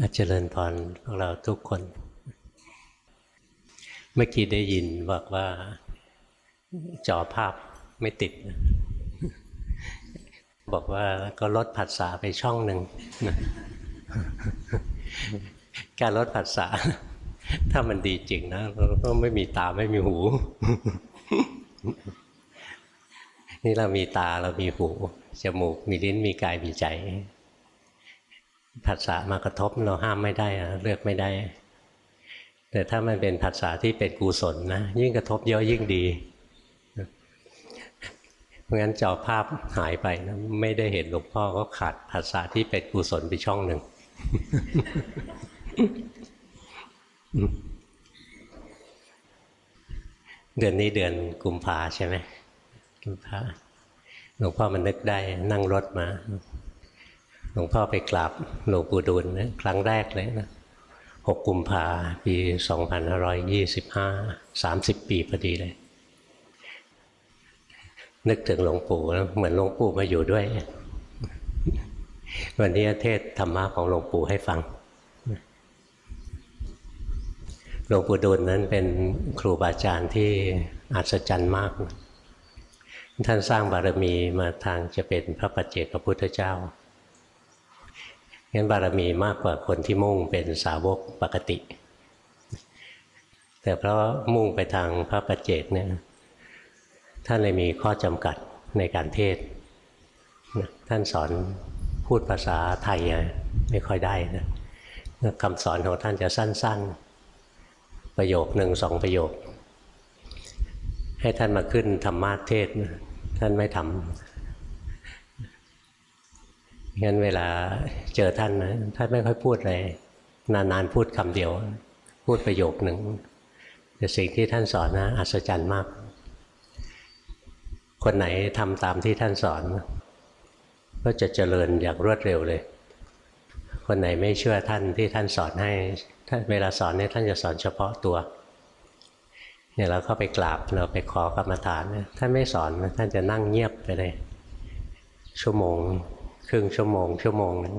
อาเจริญพรพวกเราทุกคน เมื่อกี้ได้ยินบอกว่าจอภาพไม่ติด บอกว่าก็ลดผัสสะไปช่องหนึ่งการลดผัสสะถ้ามันดีจริงนะเราก็ไม่มีตาไม่มีหู นี่เรามีตาเรามีหู จมูกมีลิ้นมีกายมีใจ ผัสสะมากระทบเราห้ามไม่ได้เลือกไม่ได้ แต่ถ้ามันเป็นผัสสะที่เป็นกุศลนะ ยิ่งกระทบเยอะยิ่งดีเพราะงั้นจอภาพหายไปนะไม่ได้เห็นหลวงพ่อก็ขาดผัสสะที่เป็นกุศลไปช่องหนึ่งเดือนนี้เดือนกุมภาใช่ไหมกุมภาหลวงพ่อมันนึกได้นั่งรถมา ลวงพ่อไปกราบหลวงปู่ดูลนะครั้งแรกเลยนะหกกุมภาปีสองพันห้าร้อยยี่สิบห้าสามสิบปีพอดีเลย นึกถึงหลวงปู่แล้วเหมือนหลวงปู่มาอยู่ด้วย วันนี้เทศธรรมะของหลวงปู่ให้ฟังหลวงปู่ดูลนั้นเป็นครูบาอาจารย์ที่อัศจรรย์มากท่านสร้างบารมีมาทางจะเป็นพระปัจเจกพระพุทธเจ้า งั้นบารมีมากกว่าคนที่มุ่งเป็นสาวกปกติ แต่เพราะมุ่งไปทางพระปัจเจกเนี่ยท่านเลยมีข้อจำกัดในการเทศ ท่านสอนพูดภาษาไทยไม่ค่อยได้นะคำสอนของท่านจะสั้น ๆ ประโยคหนึ่งสองประโยค ให้ท่านมาขึ้นธรรมาเทศ ท่านไม่ทำ งั้นเวลาเจอท่านนะท่านไม่ค่อยพูดเลยนานๆพูดคำเดียว พูดประโยคหนึ่งแต่สิ่งที่ท่านสอนนะอัศจรรย์มาก คนไหนทำตามที่ท่านสอน ก็จะเจริญอย่างรวดเร็วเลย คนไหนไม่เชื่อท่านที่ท่านสอนให้ท่านเวลาสอนเนี่ยท่านจะสอนเฉพาะตัวเนี่ยเราเข้าไปกราบเราไปขอกรรมฐานท่านไม่สอนท่านจะนั่งเงียบไปเลยชั่วโมง ครึ่งชั่วโมง ชั่วโมงนึง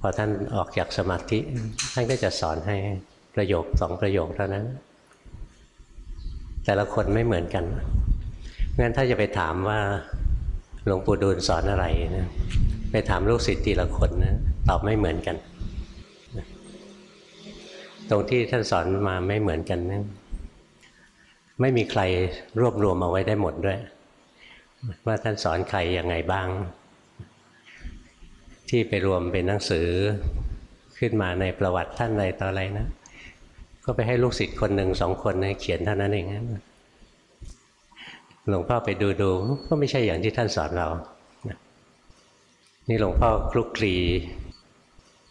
พอท่านออกจากสมาธิ ท่านก็จะสอนให้ประโยคสองประโยคเท่านั้น แต่ละคนไม่เหมือนกันงั้นถ้าจะไปถามว่าหลวงปู่ดูลสอนอะไรนะไปถามลูกศิษย์ทีละคนนะตอบไม่เหมือนกัน ตรงที่ท่านสอนมาไม่เหมือนกันนะไม่มีใครรวบรวมเอาไว้ได้หมดด้วย ว่าท่านสอนใครยังไงบ้าง ที่ไปรวมเป็นหนังสือขึ้นมาในประวัติท่านอะไรต่ออะไรนะ ก็ไปให้ลูกศิษย์คนหนึ่งสองคนเขียนเท่านั้นเองหลวงพ่อไปดูดูก็ไม่ใช่อย่างที่ท่านสอนเรานี่หลวงพ่อคลุกคลี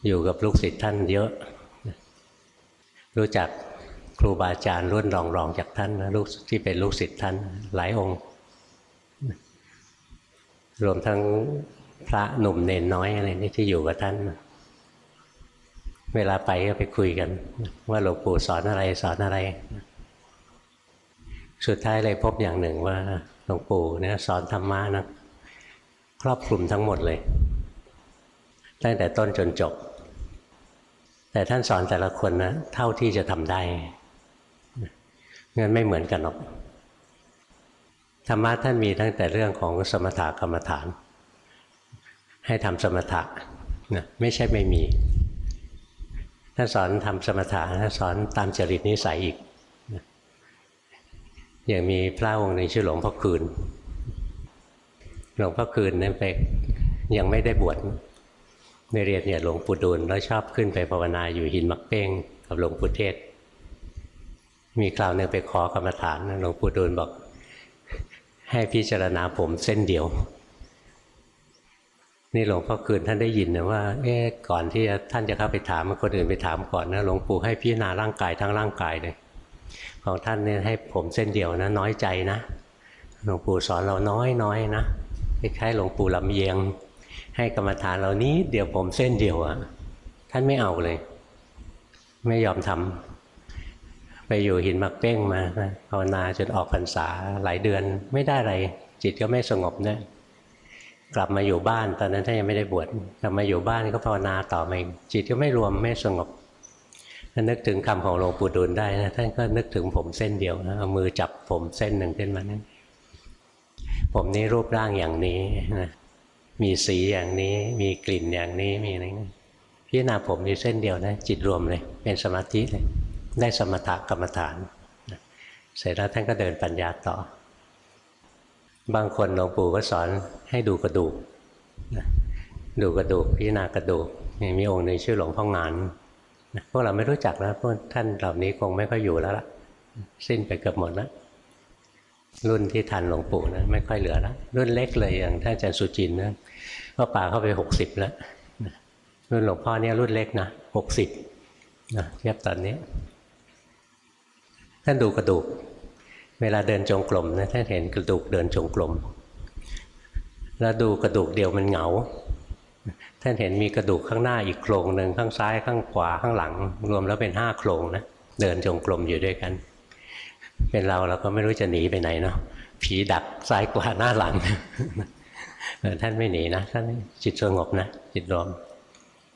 อยู่กับลูกศิษย์ท่านเยอะ รู้จักครูบาอาจารย์รุ่นรองรองจากท่านนะลูกที่เป็นลูกศิษย์ท่านหลายองค์ รวมทั้งพระหนุ่มเนนน้อยอะไรนี่ที่อยู่กับท่าน เวลาไปก็ไปคุยกัน ว่าหลวงปู่สอนอะไรสอนอะไร สุดท้ายเลยพบอย่างหนึ่งว่าหลวงปู่เนี่ยสอนธรรมะนะครอบคลุมทั้งหมดเลย ตั้งแต่ต้นจนจบ แต่ท่านสอนแต่ละคนนะเท่าที่จะทำได้งั้นไม่เหมือนกันหรอก ธรรมะท่านมีตั้งแต่เรื่องของสมถะกรรมฐาน ให้ทำสมถะนะไม่ใช่ไม่มีท่านสอนทำสมถะท่านสอนตามจริตนิสัยอีกอย่างมีพระองค์หนึ่งชื่อหลวงพ่อคืน หลวงพ่อคืนนั้นไปยังไม่ได้บวชในเรียนเนี่ยหลวงปู่ดูลแล้วชอบขึ้นไปภาวนาอยู่หินมักเป้งกับหลวงปู่เทศ มีคราวหนึ่งไปขอกรรมฐานหลวงปู่ดูลบอก ให้พิจารณาผมเส้นเดียว นี่หลวงพ่อคืนท่านได้ยินนะว่าเอ๊ก่อนที่ท่านจะเข้าไปถามคนอื่นไปถามก่อนนะหลวงปู่ให้พิจารณาร่างกายทั้งร่างกายเลยของท่านเนี่ยให้ผมเส้นเดียวนะ น้อยใจนะหลวงปู่สอนเราน้อยน้อยนะคล้ายๆหลวงปู่ลำเยียง ให้กรรมฐานเรานี้เดียวผมเส้นเดียวอะ่ะ ท่านไม่เอาเลย ไม่ยอมทำ ไปอยู่หินมักเป้งมาภาวนาจนออกพรรษาหลายเดือนไม่ได้อะไร จิตก็ไม่สงบนะกลับมาอยู่บ้านตอนนั้นท่านยังไม่ได้บวชกลับมาอยู่บ้านก็ภาวนาต่อมาอีกจิตก็ไม่รวมไม่สงบถ้านึกถึงคำของหลวงปู่ดูลได้นะท่านก็นึกถึงผมเส้นเดียวนะเอามือจับผมเส้นหนึ่งขึ้นมานั้นผมนี้รูปร่างอย่างนี้นะมีสีอย่างนี้ มีกลิ่นอย่างนี้มีอะไรเงี้ยพิจารณาผมมีเส้นเดียวนะจิตรวมเลย เป็นสมาธิเลย ได้สมถกรรมฐาน เสร็จแล้วท่านก็เดินปัญญาต่อ บางคนหลวงปู่ก็สอนให้ดูกระดูกดูกระดูกพิจารณากระดูกมีองค์หนึ่งชื่อหลวงพ่องานพวกเราไม่รู้จักแล้วพวกท่านเหล่านี้คงไม่ค่อยอยู่แล้วล่ะ สิ้นไปเกือบหมดแล้วรุ่นที่ทันหลวงปู่นะไม่ค่อยเหลือแล้วรุ่นเล็กเลยอย่างท่านอาจารย์สุจินนะก็ป่าเข้าไปหกสิบแล้วรุ่นหลวงพ่อเนี่ยรุ่นเล็กนะหกสิบนะเทียบตอนนี้ ท่านดูกระดูก เวลาเดินจงกรมนะท่านเห็นกระดูกเดินจงกรมแล้วดูกระดูกเดียวมันเหงา ท่านเห็นมีกระดูกข้างหน้าอีกโครงหนึ่งข้างซ้ายข้างขวาข้างหลัง รวมแล้วเป็นห้าโครงนะเดินจงกรมอยู่ด้วยกัน เป็นเราเราก็ไม่รู้จะหนีไปไหนเนาะผีดักซ้ายขวาหน้าหลังท่านไม่หนีนะท่านจิตสงบนะจิตรวม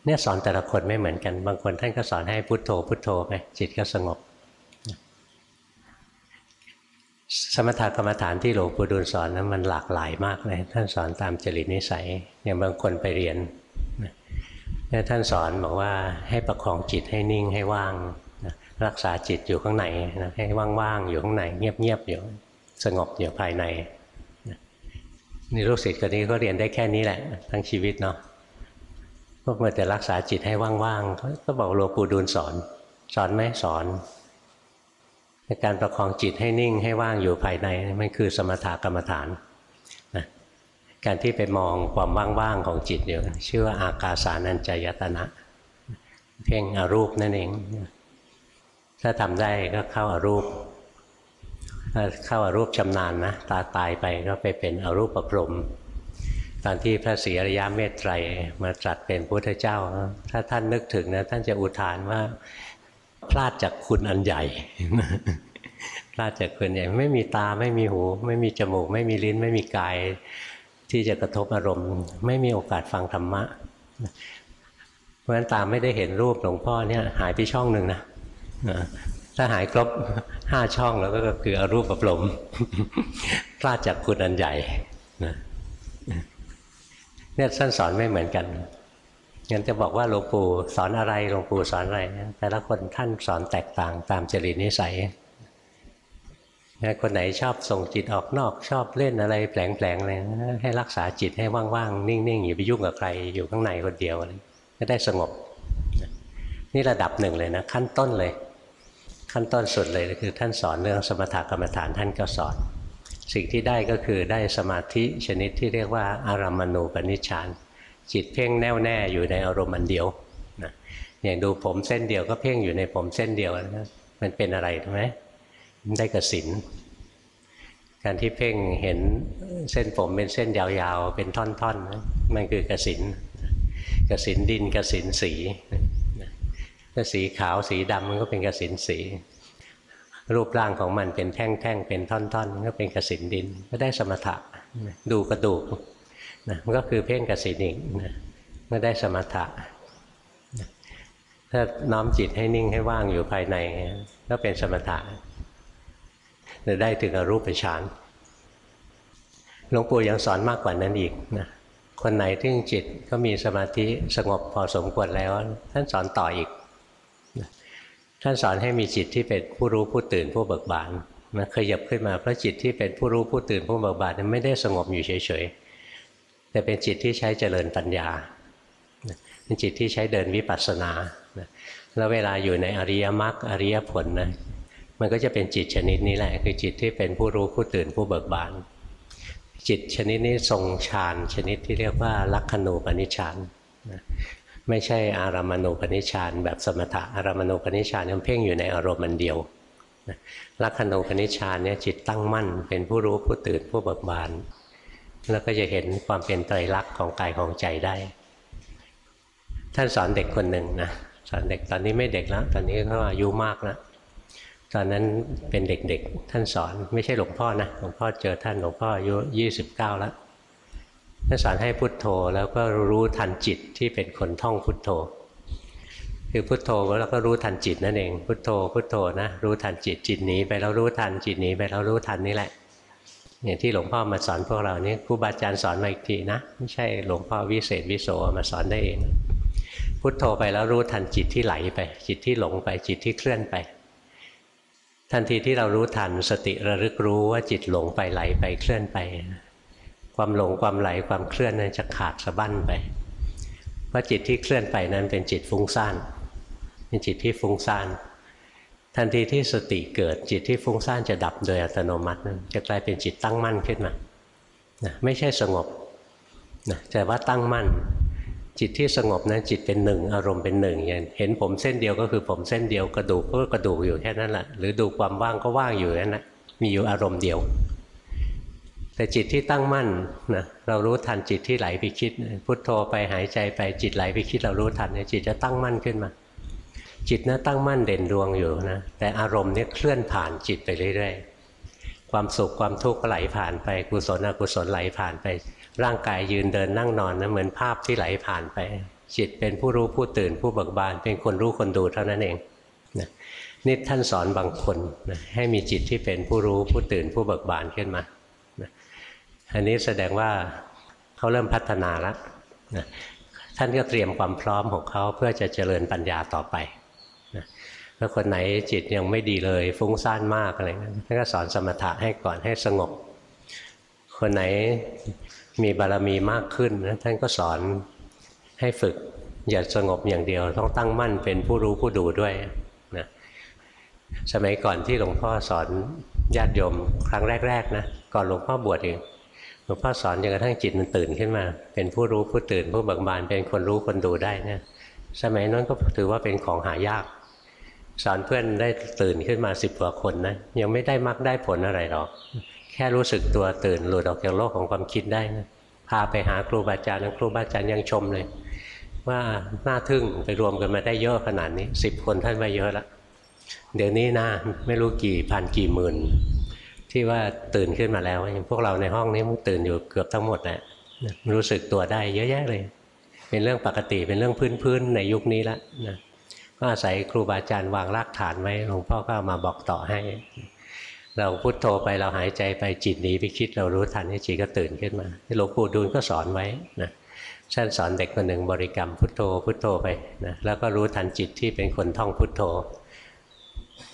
เนี่ยสอนแต่ละคนไม่เหมือนกัน บางคนท่านก็สอนให้พุโทโธพุโทโธไปจิตก็สงบ สมถกรรมฐานที่หลวงปู่ดูลสอนนั้นมันหลากหลายมากเลยท่านสอนตามจริตนิสัยอย่างบางคนไปเรียนแล้วท่านสอนบอกว่าให้ประคองจิตให้นิ่งให้ว่างรักษาจิตอยู่ข้างในนะให้ว่างๆอยู่ข้างในเงียบๆอยู่สงบอยู่ภายในนี่ลูกศิษย์คนนี้ก็เรียนได้แค่นี้แหละ ทั้งชีวิตเนาะพวกมันแต่รักษาจิตให้ว่างๆก็บอกหลวงปู่ดูลสอน สอนไหมสอน การประคองจิตให้นิ่งให้ว่างอยู่ภายในมันคือสมถกรรมฐานนะการที่ไปมองความว่างๆของจิตอยู่ชื่อว่าอากาสานัญจายตนะ เพ่งอรูปนั่นเอง ถ้าทำได้ก็เข้าอารูปถ้าเข้าอารูปชำนาญนะตาตายไปก็ไปเป็นอรูปประพรมตอนที่พระศรีอริยเมตไตรมาตรัสเป็นพุทธเจ้า ถ้าท่านนึกถึงนะท่านจะอุทานว่า พลาดจากคุณอันใหญ่พลาดจากคุณใหญ่ไม่มีตาไม่มีหู ไม่มีจมูก ไม่มีลิ้น ไม่มีกาย ที่จะกระทบอารมณ์ ไม่มีโอกาสฟังธรรมะเพราะฉะนั้นตาไม่ได้เห็นรูปหลวงพ่อเนี่ยหายไปช่องหนึ่งนะถ้าหายครบห้าช่องแล้วก็คืออรูปประพรมพลาดจากคุณอันใหญ่เนี่ยท่านสอนไม่เหมือนกัน งั้นจะบอกว่าหลวงปู่สอนอะไรหลวงปู่สอนอะไร แต่ละคนท่านสอนแตกต่างตามจริตนิสัยคนไหนชอบส่งจิตออกนอก ชอบเล่นอะไรแผลงๆอะไรให้รักษาจิตให้ว่างๆ นิ่งๆอย่าไปยุ่งกับใครอยู่ข้างในคนเดียวก็ได้สงบ นี่ระดับหนึ่งเลยนะ ขั้นต้นเลย ขั้นต้นสุดเลยคือ ท่านสอนเรื่องสมถกรรมฐานท่านก็สอน สิ่งที่ได้ก็คือได้สมาธิชนิดที่เรียกว่าอารามณูปนิชฌาน จิตเพ่งแน่วแน่อยู่ในอารมณ์อันเดียวนะอย่างดูผมเส้นเดียวก็เพ่งอยู่ในผมเส้นเดียวนะมันเป็นอะไรถูกไหมได้กสินการที่เพ่งเห็นเส้นผมเป็นเส้นยาวๆ เป็นท่อนๆมันคือกสินกสินดินกสินสีถ้าสีขาวสีดำมันก็เป็นกสินสี รูปร่างของมันเป็นแท่งๆเป็นท่อนๆ ก็เป็นกสินดิน ก็ได้สมถะดูกระดูก นะมันก็คือเพ่งกสินอีกนะไม่ได้สมถะถ้าน้อมจิตให้นิ่งให้ว่างอยู่ภายในก็เป็นสมถะจะได้ถึงอรูปฌานหลวงปู่ยังสอนมากกว่านั้นอีกนะคนไหนที่จิตก็มีสมาธิสงบพอสมควรแล้ว ท่านสอนต่ออีกท่านสอนให้มีจิตที่เป็นผู้รู้ผู้ตื่นผู้เบิกบานนะขยับขึ้นมาเพราะจิตที่เป็นผู้รู้ผู้ตื่นผู้เบิกบานไม่ได้สงบอยู่เฉย แต่เป็นจิตที่ใช้เจริญปัญญาเป็นจิตที่ใช้เดินวิปัสสนาแล้วเวลาอยู่ในอริยมรรคอริยผลนะมันก็จะเป็นจิตชนิดนี้แหละ คือจิตที่เป็นผู้รู้ผู้ตื่นผู้เบิกบาน จิตชนิดนี้ทรงฌานชนิดที่เรียกว่าลักขณูปนิชฌานไม่ใช่อารามณูปนิชฌานแบบสมถะอารามณูปนิชฌานมันเพ่งอยู่ในอารมณ์มันเดียวลักขณูปนิชฌานเนี่ยจิตตั้งมั่น เป็นผู้รู้ผู้ตื่นผู้เบิกบาน แล้วก็จะเห็นความเป็นไตรลักษณ์ของกายของใจได้ ท่านสอนเด็กคนหนึ่งนะสอนเด็กตอนนี้ไม่เด็กแล้ว ตอนนี้เขาอายุมากแล้วตอนนั้นเป็นเด็กๆ ท่านสอนไม่ใช่หลวงพ่อนะหลวงพ่อเจอท่านหลวงพ่ออายุยี่สิบเก้าแล้วท่านสอนให้พุทโธแล้วก็รู้ทันจิตที่เป็นคนท่องพุทโธ คือพุทโธแล้วก็รู้ทันจิตนั่นเอง พุทโธพุทโธนะรู้ทันจิตจิตหนีไปแล้วรู้ทันจิตหนีไปแล้วรู้ทันนี่แหละ อย่างที่หลวงพ่อมาสอนพวกเรานี่ครูบาอาจารย์สอนมาอีกทีนะ ไม่ใช่หลวงพ่อวิเศษวิโสมาสอนได้เอง พุทโธไปแล้วรู้ทันจิตที่ไหลไป จิตที่หลงไปจิตที่เคลื่อนไป ทันทีที่เรารู้ทันสติระลึกรู้ว่าจิตหลงไปไหลไปเคลื่อนไป ความหลงความไหลความเคลื่อนนั้นจะขาดสะบั้นไปเพราะจิตที่เคลื่อนไปนั้นเป็นจิตฟุ้งซ่านเป็นจิตที่ฟุ้งซ่าน ทันทีที่สติเกิดจิตที่ฟุ้งซ่านจะดับโดยอัตโนมัตินะจะกลายเป็นจิตตั้งมั่นขึ้นมานะไม่ใช่สงบนะแต่ว่าตั้งมั่น จิตที่สงบนะจิตเป็นหนึ่งอารมณ์เป็นหนึ่งอย่างเห็นผมเส้นเดียวก็คือผมเส้นเดียวกระดูกก็กระดูกอยู่แค่นั้นแหละหรือดูความว่างก็ว่างอยู่นั่นแหละมีอยู่อารมณ์เดียว แต่จิตที่ตั้งมั่นนะเรารู้ทันจิตที่ไหลไปคิด พุทโธไปหายใจไปจิตไหลไปคิดเรารู้ทันจิตจะตั้งมั่นขึ้นมา จิตนะตั้งมั่นเด่นดวงอยู่นะแต่อารมณ์เนี่ยเคลื่อนผ่านจิตไปเรื่อยๆ ความสุขความทุกข์ก็ไหลผ่านไปกุศลอกุศลไหลผ่านไป ร่างกายยืนเดินนั่งนอนนะเหมือนภาพที่ไหลผ่านไป จิตเป็นผู้รู้ผู้ตื่นผู้เบิกบาน เป็นคนรู้คนดูเท่านั้นเองนะนี่ท่านสอนบางคนนะให้มีจิตที่เป็นผู้รู้ผู้ตื่นผู้เบิกบานขึ้นมานะอันนี้แสดงว่าเขาเริ่มพัฒนาแล้วนะท่านก็เตรียมความพร้อมของเขาเพื่อจะเจริญปัญญาต่อไป ถ้าคนไหนจิตยังไม่ดีเลย ฟุ้งซ่านมากอะไรเงี้ยท่านก็สอนสมถะให้ก่อนให้สงบ คนไหนมีบารมีมากขึ้นนะท่านก็สอนให้ฝึกอย่าสงบอย่างเดียว ต้องตั้งมั่นเป็นผู้รู้ผู้ดูด้วยนะสมัยก่อนที่หลวงพ่อสอนญาติโยมครั้งแรกๆนะก่อนหลวงพ่อบวชเองหลวงพ่อสอนจนกระทั่งจิตมันตื่นขึ้นมา เป็นผู้รู้ผู้ตื่นผู้เบิกบานเป็นคนรู้คนดูได้เนี่ยสมัยนั้นก็ถือว่าเป็นของหายาก สอนเพื่อนได้ตื่นขึ้นมาสิบกว่าคนนะยังไม่ได้มักได้ผลอะไรหรอก แค่รู้สึกตัวตื่นหลุดออกจากโลกของความคิดได้นะพาไปหาครูบาอาจารย์ครูบาอาจารย์ยังชมเลย ว่าน่าทึ่งไปรวมกันมาได้เยอะขนาดนี้สิบคนท่านมาเยอะแล้วเดี๋ยวนี้นะไม่รู้กี่พันกี่หมื่น ที่ว่าตื่นขึ้นมาแล้วอย่างพวกเราในห้องนี้มันตื่นอยู่เกือบทั้งหมดแหละรู้สึกตัวได้เยอะแยะเลย เป็นเรื่องปกติเป็นเรื่องพื้นๆในยุคนี้ละนะ ก็อาศัยครูบาอาจารย์วางรากฐานไว้หลวงพ่อก็มาบอกต่อให้ เราพุโทโธไปเราหายใจไปจิตหนีไปคิดเรารู้ทันจิตก็ตื่นขึ้นมาหลวงปู่ดูลก็สอนไว้นะท่านสอนเด็กคนหนึ่งบริกรรมพุทโธพุทโธไปนะแล้วก็รู้ทันจิตที่เป็นคนท่องพุทโธ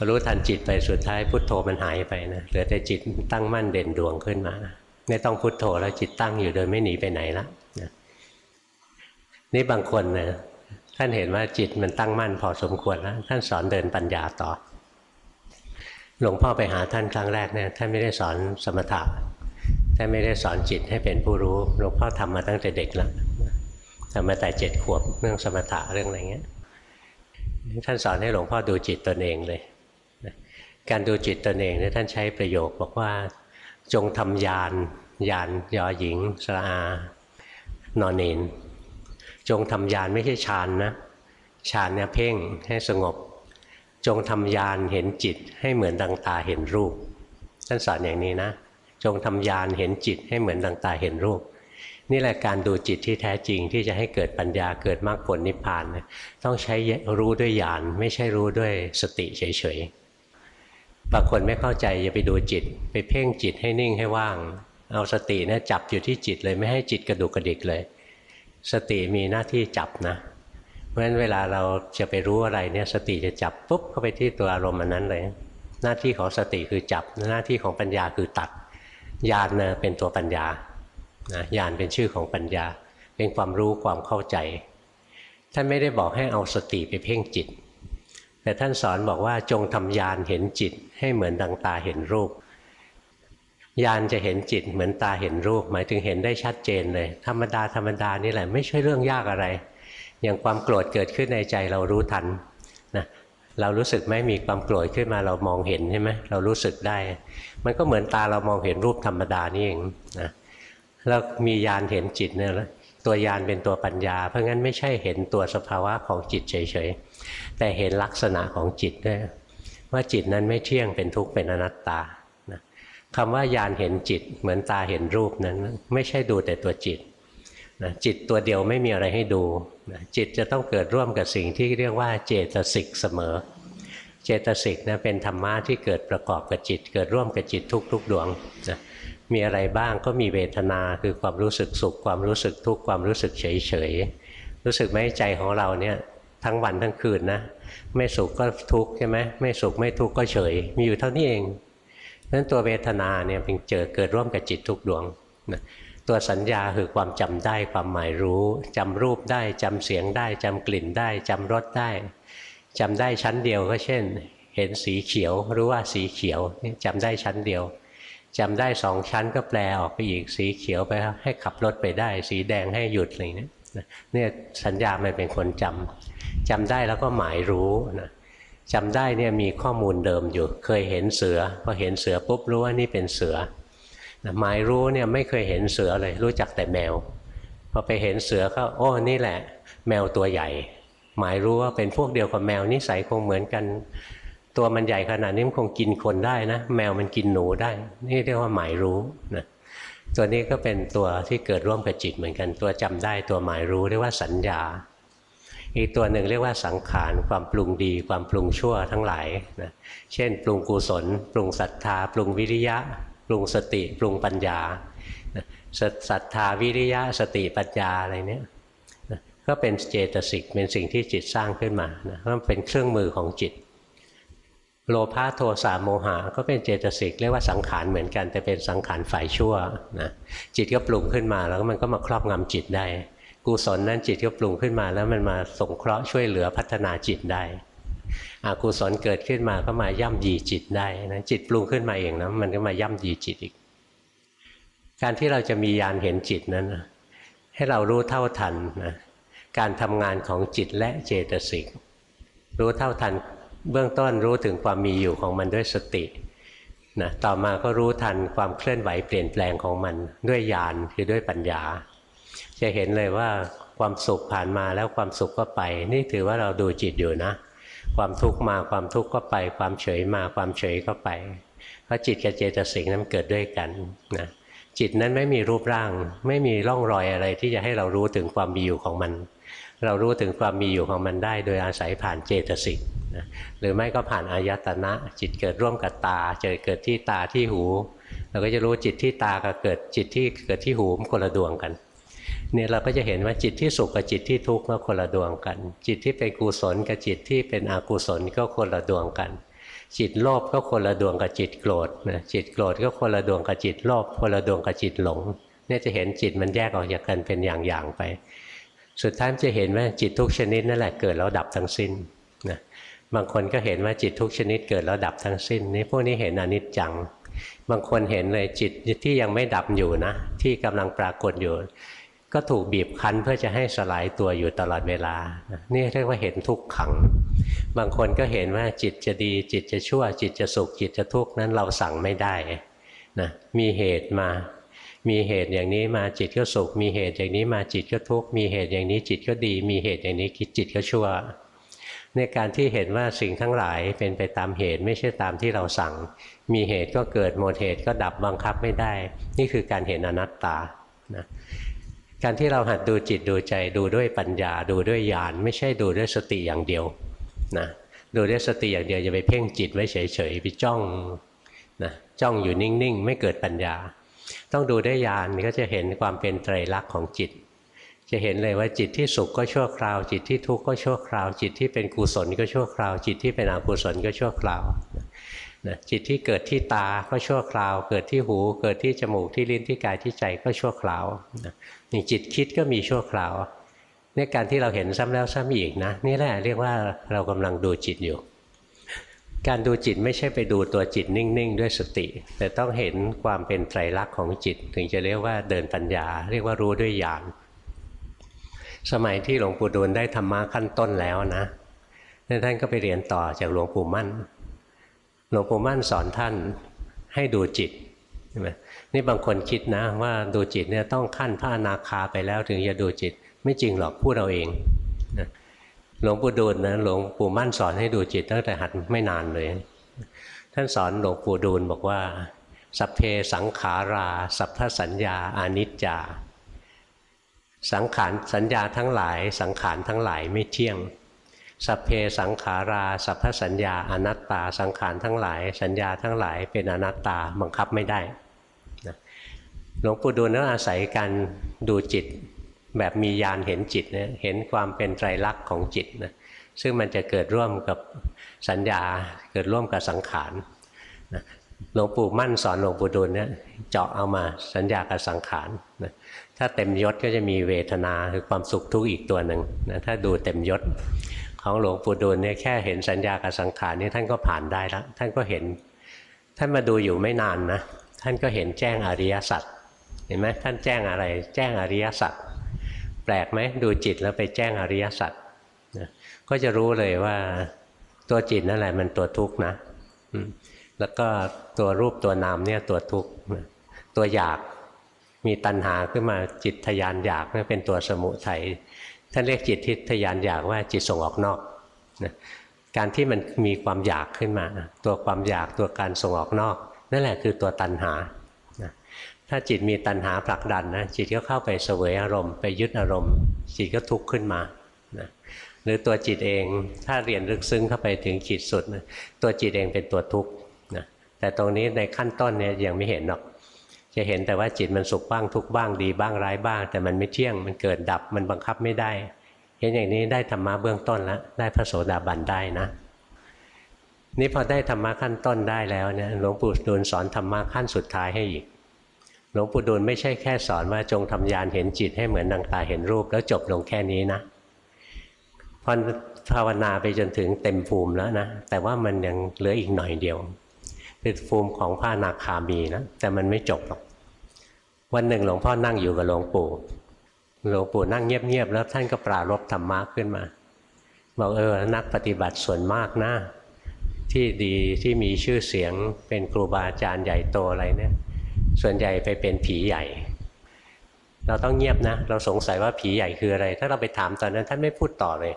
รู้ทันจิตไปสุดท้ายพุทโธมันหายไปนะเหลือแต่จิตตั้งมั่นเด่นดวงขึ้นมาไม่ต้องพุทโธแล้วจิตตั้งอยู่โดยไม่หนีไปไหนละนะนี่บางคนนะ ท่านเห็นว่าจิตมันตั้งมั่นพอสมควรแล้วท่านสอนเดินปัญญาต่อ หลวงพ่อไปหาท่านครั้งแรกเนี่ยท่านไม่ได้สอนสมถะท่านไม่ได้สอนจิตให้เป็นผู้รู้หลวงพ่อทำมาตั้งแต่เด็กแล้วทำมาแต่เจ็ดขวบเรื่องสมถะเรื่องอะไรเงี้ยท่านสอนให้หลวงพ่อดูจิตตนเองเลย การดูจิตตนเองเนี่ยท่านใช้ประโยคบอกว่าจงทำยานยานยอหญิงสะอานอนเนน จงทำยานไม่ใช่ฌานนะฌานเนี่ยเพ่งให้สงบ จงทำยานเห็นจิตให้เหมือนดังตาเห็นรูปท่านสอนอย่างนี้นะ จงทำยานเห็นจิตให้เหมือนดังตาเห็นรูป นี่แหละการดูจิตที่แท้จริงที่จะให้เกิดปัญญาเกิดมรรคผลนิพพานนะต้องใช้รู้ด้วยญาณไม่ใช่รู้ด้วยสติเฉยๆบางคนไม่เข้าใจอย่าไปดูจิต ไปเพ่งจิตให้นิ่งให้ว่าง เอาสติเนี่ยจับอยู่ที่จิตเลยไม่ให้จิตกระดุกกระดิกเลย สติมีหน้าที่จับนะเพราะฉะนั้นเวลาเราจะไปรู้อะไรเนี่ยสติจะจับปุ๊บเข้าไปที่ตัวอารมณ์อันนั้นเลย หน้าที่ของสติคือจับหน้าที่ของปัญญาคือตัดญาณนะเป็นตัวปัญญาญาณเป็นชื่อของปัญญา เป็นความรู้ความเข้าใจ ท่านไม่ได้บอกให้เอาสติไปเพ่งจิต แต่ท่านสอนบอกว่าจงทำญาณเห็นจิตให้เหมือนดังตาเห็นรูป ญาณจะเห็นจิตเหมือนตาเห็นรูป หมายถึงเห็นได้ชัดเจนเลย ธรรมดาธรรมดานี่แหละไม่ใช่เรื่องยากอะไร อย่างความโกรธเกิดขึ้นในใจเรารู้ทันนะเรารู้สึกไหมมีความโกรธขึ้นมาเรามองเห็นใช่ไหมเรารู้สึกได้ มันก็เหมือนตาเรามองเห็นรูปธรรมดานี่เองนะแล้วมีญาณเห็นจิตเนี่ยตัวญาณเป็นตัวปัญญา เพราะงั้นไม่ใช่เห็นตัวสภาวะของจิตเฉยๆ แต่เห็นลักษณะของจิตด้วยว่าจิตนั้นไม่เที่ยงเป็นทุกข์เป็นอนัตตา คำว่ายานเห็นจิต เหมือนตาเห็นรูปนั้น ไม่ใช่ดูแต่ตัวจิตนะจิตตัวเดียวไม่มีอะไรให้ดูนะจิตจะต้องเกิดร่วมกับสิ่งที่เรียกว่าเจตสิกเสมอ เจตสิกนะเป็นธรรมะที่เกิดประกอบกับจิต เกิดร่วมกับจิตทุกๆดวงนะมีอะไรบ้างก็มีเวทนาคือความรู้สึกสุข ความรู้สึกทุกข์ความรู้สึกเฉยเฉยรู้สึกไหมใจของเราเนี่ยทั้งวันทั้งคืนนะไม่สุขก็ทุกข์ใช่ไหมไม่สุขไม่ทุกข์ก็เฉย มีอยู่เท่านี้เอง นั้นตัวเวทนาเนี่ยเป็นเจอเกิดร่วมกับจิตทุกดวงนะตัวสัญญาคือความจำได้ความหมายรู้จำรูปได้จำเสียงได้จำกลิ่นได้จำรสได้จำได้ชั้นเดียวก็เช่น เห็นสีเขียวรู้ว่าสีเขียวนี่จำได้ชั้นเดียวจำได้สองชั้นก็แปลออกไปอีกสีเขียวไปให้ขับรถไปได้ สีแดงให้หยุดอะไรเนี้เนี่ยสัญญามันเป็นคนจำจำได้แล้วก็หมายรู้นะ จำได้เนี่ยมีข้อมูลเดิมอยู่ เคยเห็นเสือพอเห็นเสือปุ๊บรู้ว่านี่เป็นเสือหมายรู้เนี่ยไม่เคยเห็นเสือเลยรู้จักแต่แมวพอไปเห็นเสือก็โอ้นี่แหละ แมวตัวใหญ่ หมายรู้ว่าเป็นพวกเดียวกับแมวนิสัยคงเหมือนกัน ตัวมันใหญ่ขนาดนี้มันคงกินคนได้นะ แมวมันกินหนูได้ นี่เรียกว่าหมายรู้นะตัวนี้ก็เป็นตัวที่เกิดร่วมกับจิตเหมือนกัน ตัวจำได้ตัวหมายรู้เรียกว่าสัญญา อีกตัวหนึ่งเรียกว่าสังขารความปรุงดี ความปรุงชั่วทั้งหลายนะเช่น ปรุงกุศล ปรุงศรัทธา ปรุงวิริยะ ปรุงสติ ปรุงปัญญาศรัทธาวิริยะสติปัญญาอะไรเนี้ยก็เป็นเจตสิกเป็นสิ่งที่จิตสร้างขึ้นมานะมันเป็นเครื่องมือของจิต โลภะโทสะโมหะก็เป็นเจตสิกเรียกว่าสังขารเหมือนกัน แต่เป็นสังขารฝ่ายชั่วนะจิตก็ปรุงขึ้นมาแล้วมันก็มาครอบงำจิตได้ กุศลนั้นจิตก็ปรุงขึ้นมาแล้วมันมาสงเคราะห์ช่วยเหลือพัฒนาจิตได้อกุศลเกิดขึ้นมาก็มาย่ำยีจิตได้นะจิตปรุงขึ้นมาเองนะมันก็มาย่ำยีจิตอีก การที่เราจะมียานเห็นจิตนั้นให้เรารู้เท่าทันนะการทำงานของจิตและเจตสิกรู้เท่าทันเบื้องต้นรู้ถึงความมีอยู่ของมันด้วยสตินะต่อมาก็รู้ทันความเคลื่อนไหวเปลี่ยนแปลงของมันด้วยญาณคือด้วยปัญญา จะเห็นเลยว่าความสุขผ่านมาแล้วความสุขก็ไป นี่ถือว่าเราดูจิตอยู่นะ ความทุกข์มาความทุกข์ก็ไป ความเฉยมาความเฉยก็ไป เพราะจิตกับเจตสิกนั้นเกิดด้วยกันนะจิตนั้นไม่มีรูปร่าง ไม่มีร่องรอยอะไรที่จะให้เรารู้ถึงความมีอยู่ของมัน เรารู้ถึงความมีอยู่ของมันได้ โดยอาศัยผ่านเจตสิกนะหรือไม่ก็ผ่านอายตนะ จิตเกิดร่วมกับตาเจอเกิดที่ตาที่หู เราก็จะรู้จิตที่ตากับเกิดจิตที่เกิดที่หูมันคนละดวงกัน เนี่ยเราก็จะเห็นว่าจิตที่สุขกับจิตที่ทุกข์ก็คนละดวงกัน จิตที่เป็นกุศลกับจิตที่เป็นอกุศลก็คนละดวงกัน จิตโลภก็คนละดวงกับจิตโกรธนะจิตโกรธก็คนละดวงกับจิตโลภคนละดวงกับจิตหลง เนี่ยจะเห็นจิตมันแยกออกจากกันเป็นอย่างๆไป สุดท้ายจะเห็นว่าจิตทุกชนิดนั่นแหละเกิดแล้วดับทั้งสิ้นนะบางคนก็เห็นว่าจิตทุกชนิดเกิดแล้วดับทั้งสิ้นนี่พวกนี้เห็นอนิจจัง บางคนเห็นเลยจิตที่ยังไม่ดับอยู่นะ ที่กำลังปรากฏอยู่ ก็ถูกบีบคั้นเพื่อจะให้สลายตัวอยู่ตลอดเวลา นี่เรียกว่าเห็นทุกขัง บางคนก็เห็นว่าจิตจะดี จิตจะชั่ว จิตจะสุข จิตจะทุกข์นั้นเราสั่งไม่ได้นะมีเหตุมา มีเหตุอย่างนี้มาจิตก็สุข มีเหตุอย่างนี้มาจิตก็ทุกข์ มีเหตุอย่างนี้จิตก็ดี มีเหตุอย่างนี้จิตก็ชั่ว ในการที่เห็นว่าสิ่งทั้งหลายเป็นไปตามเหตุไม่ใช่ตามที่เราสั่ง มีเหตุก็เกิดหมดเหตุก็ดับบังคับไม่ได้ นี่คือการเห็นอนัตตานะ การที่เราหัดดูจิตดูใจดูด้วยปัญญาดูด้วยญาณไม่ใช่ดูด้วยสติอย่างเดียวนะดูด้วยสติอย่างเดียวจะไปเพ่งจิตไว้เฉยๆไปจ้องนะจ้องอยู่นิ่งๆ ไม่เกิดปัญญา ต้องดูด้วยญาณก็จะเห็นความเป็นไตรลักษณ์ของจิต จะเห็นเลยว่าจิตที่สุขก็ชั่วคราว จิตที่ทุกข์ก็ชั่วคราว จิตที่เป็นกุศลก็ชั่วคราว จิตที่เป็นอกุศลก็ชั่วคราว นะจิตที่เกิดที่ตาก็ชั่วคราว เกิดที่หู เกิดที่จมูกที่ลิ้นที่กายที่ใจก็ชั่วคราวนี่จิตคิดก็มีชั่วคราวในการที่เราเห็นซ้ำแล้วซ้ำอีกนะนี่แหละเรียกว่าเรากำลังดูจิตอยู่ การดูจิตไม่ใช่ไปดูตัวจิตนิ่งๆ ด้วยสติ แต่ต้องเห็นความเป็นไตรลักษณ์ของจิต ถึงจะเรียกว่าเดินปัญญา เรียกว่ารู้ด้วยญาณสมัยที่หลวงปู่ดูลได้ธรรมะขั้นต้นแล้วนะท่านก็ไปเรียนต่อจากหลวงปู่มั่น หลวงปู่มั่นสอนท่านให้ดูจิตใช่ไหมนี่บางคนคิดนะว่าดูจิตเนี่ยต้องขั้นพระอนาคาไปแล้วถึงจะดูจิต ไม่จริงหรอกพูดเราเองนะหลวงปู่ดูลนะหลวงปู่มั่นสอนให้ดูจิตตั้งแต่หัดไม่นานเลย ท่านสอนหลวงปู่ดูลบอกว่า สัพเพสังขารา สัพพสัญญาอนิจจา สังขารสัญญาทั้งหลาย สังขารทั้งหลายไม่เที่ยง สัพเพสังขาราสัพพสัญญาอนัตตาสังขารทั้งหลาย สัญญาทั้งหลายเป็นอนัตตาบังคับไม่ได้หลวงปู่ดูลนั้นอาศัยการดูจิตแบบมียานเห็นจิตเนี่ยเห็นความเป็นไตรลักษณ์ของจิตนะซึ่งมันจะเกิดร่วมกับสัญญาเกิดร่วมกับสังขารหลวงปู่มั่นสอนหลวงปู่ดูลเนี่ยเจาะเอามาสัญญากับสังขารนะถ้าเต็มยศก็จะมีเวทนาคือความสุขทุกข์อีกตัวหนึ่งนะถ้าดูเต็มยศ ของหลวงปู่ดูลเนี่ยแค่เห็นสัญญากับสังขารนี่ท่านก็ผ่านได้แล้วท่านก็เห็น ท่านมาดูอยู่ไม่นานนะท่านก็เห็นแจ้งอริยสัจเห็นไหมท่านแจ้งอะไร แจ้งอริยสัจแปลกไหมดูจิตแล้วไปแจ้งอริยสัจนะก็จะรู้เลยว่าตัวจิตนั่นแหละมันตัวทุกข์นะแล้วก็ตัวรูปตัวนามเนี่ยตัวทุกข์ตัวอยากมีตัณหาขึ้นมาจิตทยานอยากนี่เป็นตัวสมุทัย ท่านเรียกจิตที่ทยานอยากว่าจิตส่งออกนอกนะการที่มันมีความอยากขึ้นมา ตัวความอยากตัวการส่งออกนอก นั่นแหละคือตัวตัณหานะถ้าจิตมีตัณหาผลักดันนะจิตก็เข้าไปเสวยอารมณ์ไปยึดอารมณ์ จิตก็ทุกข์ขึ้นมานะหรือตัวจิตเองถ้าเรียนลึกซึ้งเข้าไปถึงจิตสุดนะตัวจิตเองเป็นตัวทุกข์นะแต่ตรงนี้ในขั้นต้นเนี่ยยังไม่เห็นหรอก จะเห็นแต่ว่าจิตมันสุขบ้างทุกบ้างดีบ้างร้ายบ้าง แต่มันไม่เที่ยงมันเกิดดับมันบังคับไม่ได้ เห็นอย่างนี้ได้ธรรมะเบื้องต้นแล้วได้พระโสดาบันได้นะ นี่พอได้ธรรมะขั้นต้นได้แล้วเนี่ยหลวงปู่ดูลสอนธรรมะขั้นสุดท้ายให้อีกหลวงปู่ดูลไม่ใช่แค่สอนว่าจงทำยานเห็นจิตให้เหมือนดังตาเห็นรูป แล้วจบลงแค่นี้นะพอภาวนาไปจนถึงเต็มภูมิแล้วนะแต่ว่ามันยังเหลืออีกหน่อยเดียว เป็นภูมิของพระนาคามีนะแต่มันไม่จบหรอก วันหนึ่งหลวงพ่อนั่งอยู่กับหลวงปู่หลวงปู่นั่งเงียบๆแล้วท่านก็ปรารบธรรมะขึ้นมา บอกเออนักปฏิบัติส่วนมากนะที่ดีที่มีชื่อเสียงเป็นครูบาอาจารย์ใหญ่โตอะไรเนี่ย ส่วนใหญ่ไปเป็นผีใหญ่ เราต้องเงียบนะ เราสงสัยว่าผีใหญ่คืออะไร ถ้าเราไปถามตอนนั้นท่านไม่พูดต่อเลย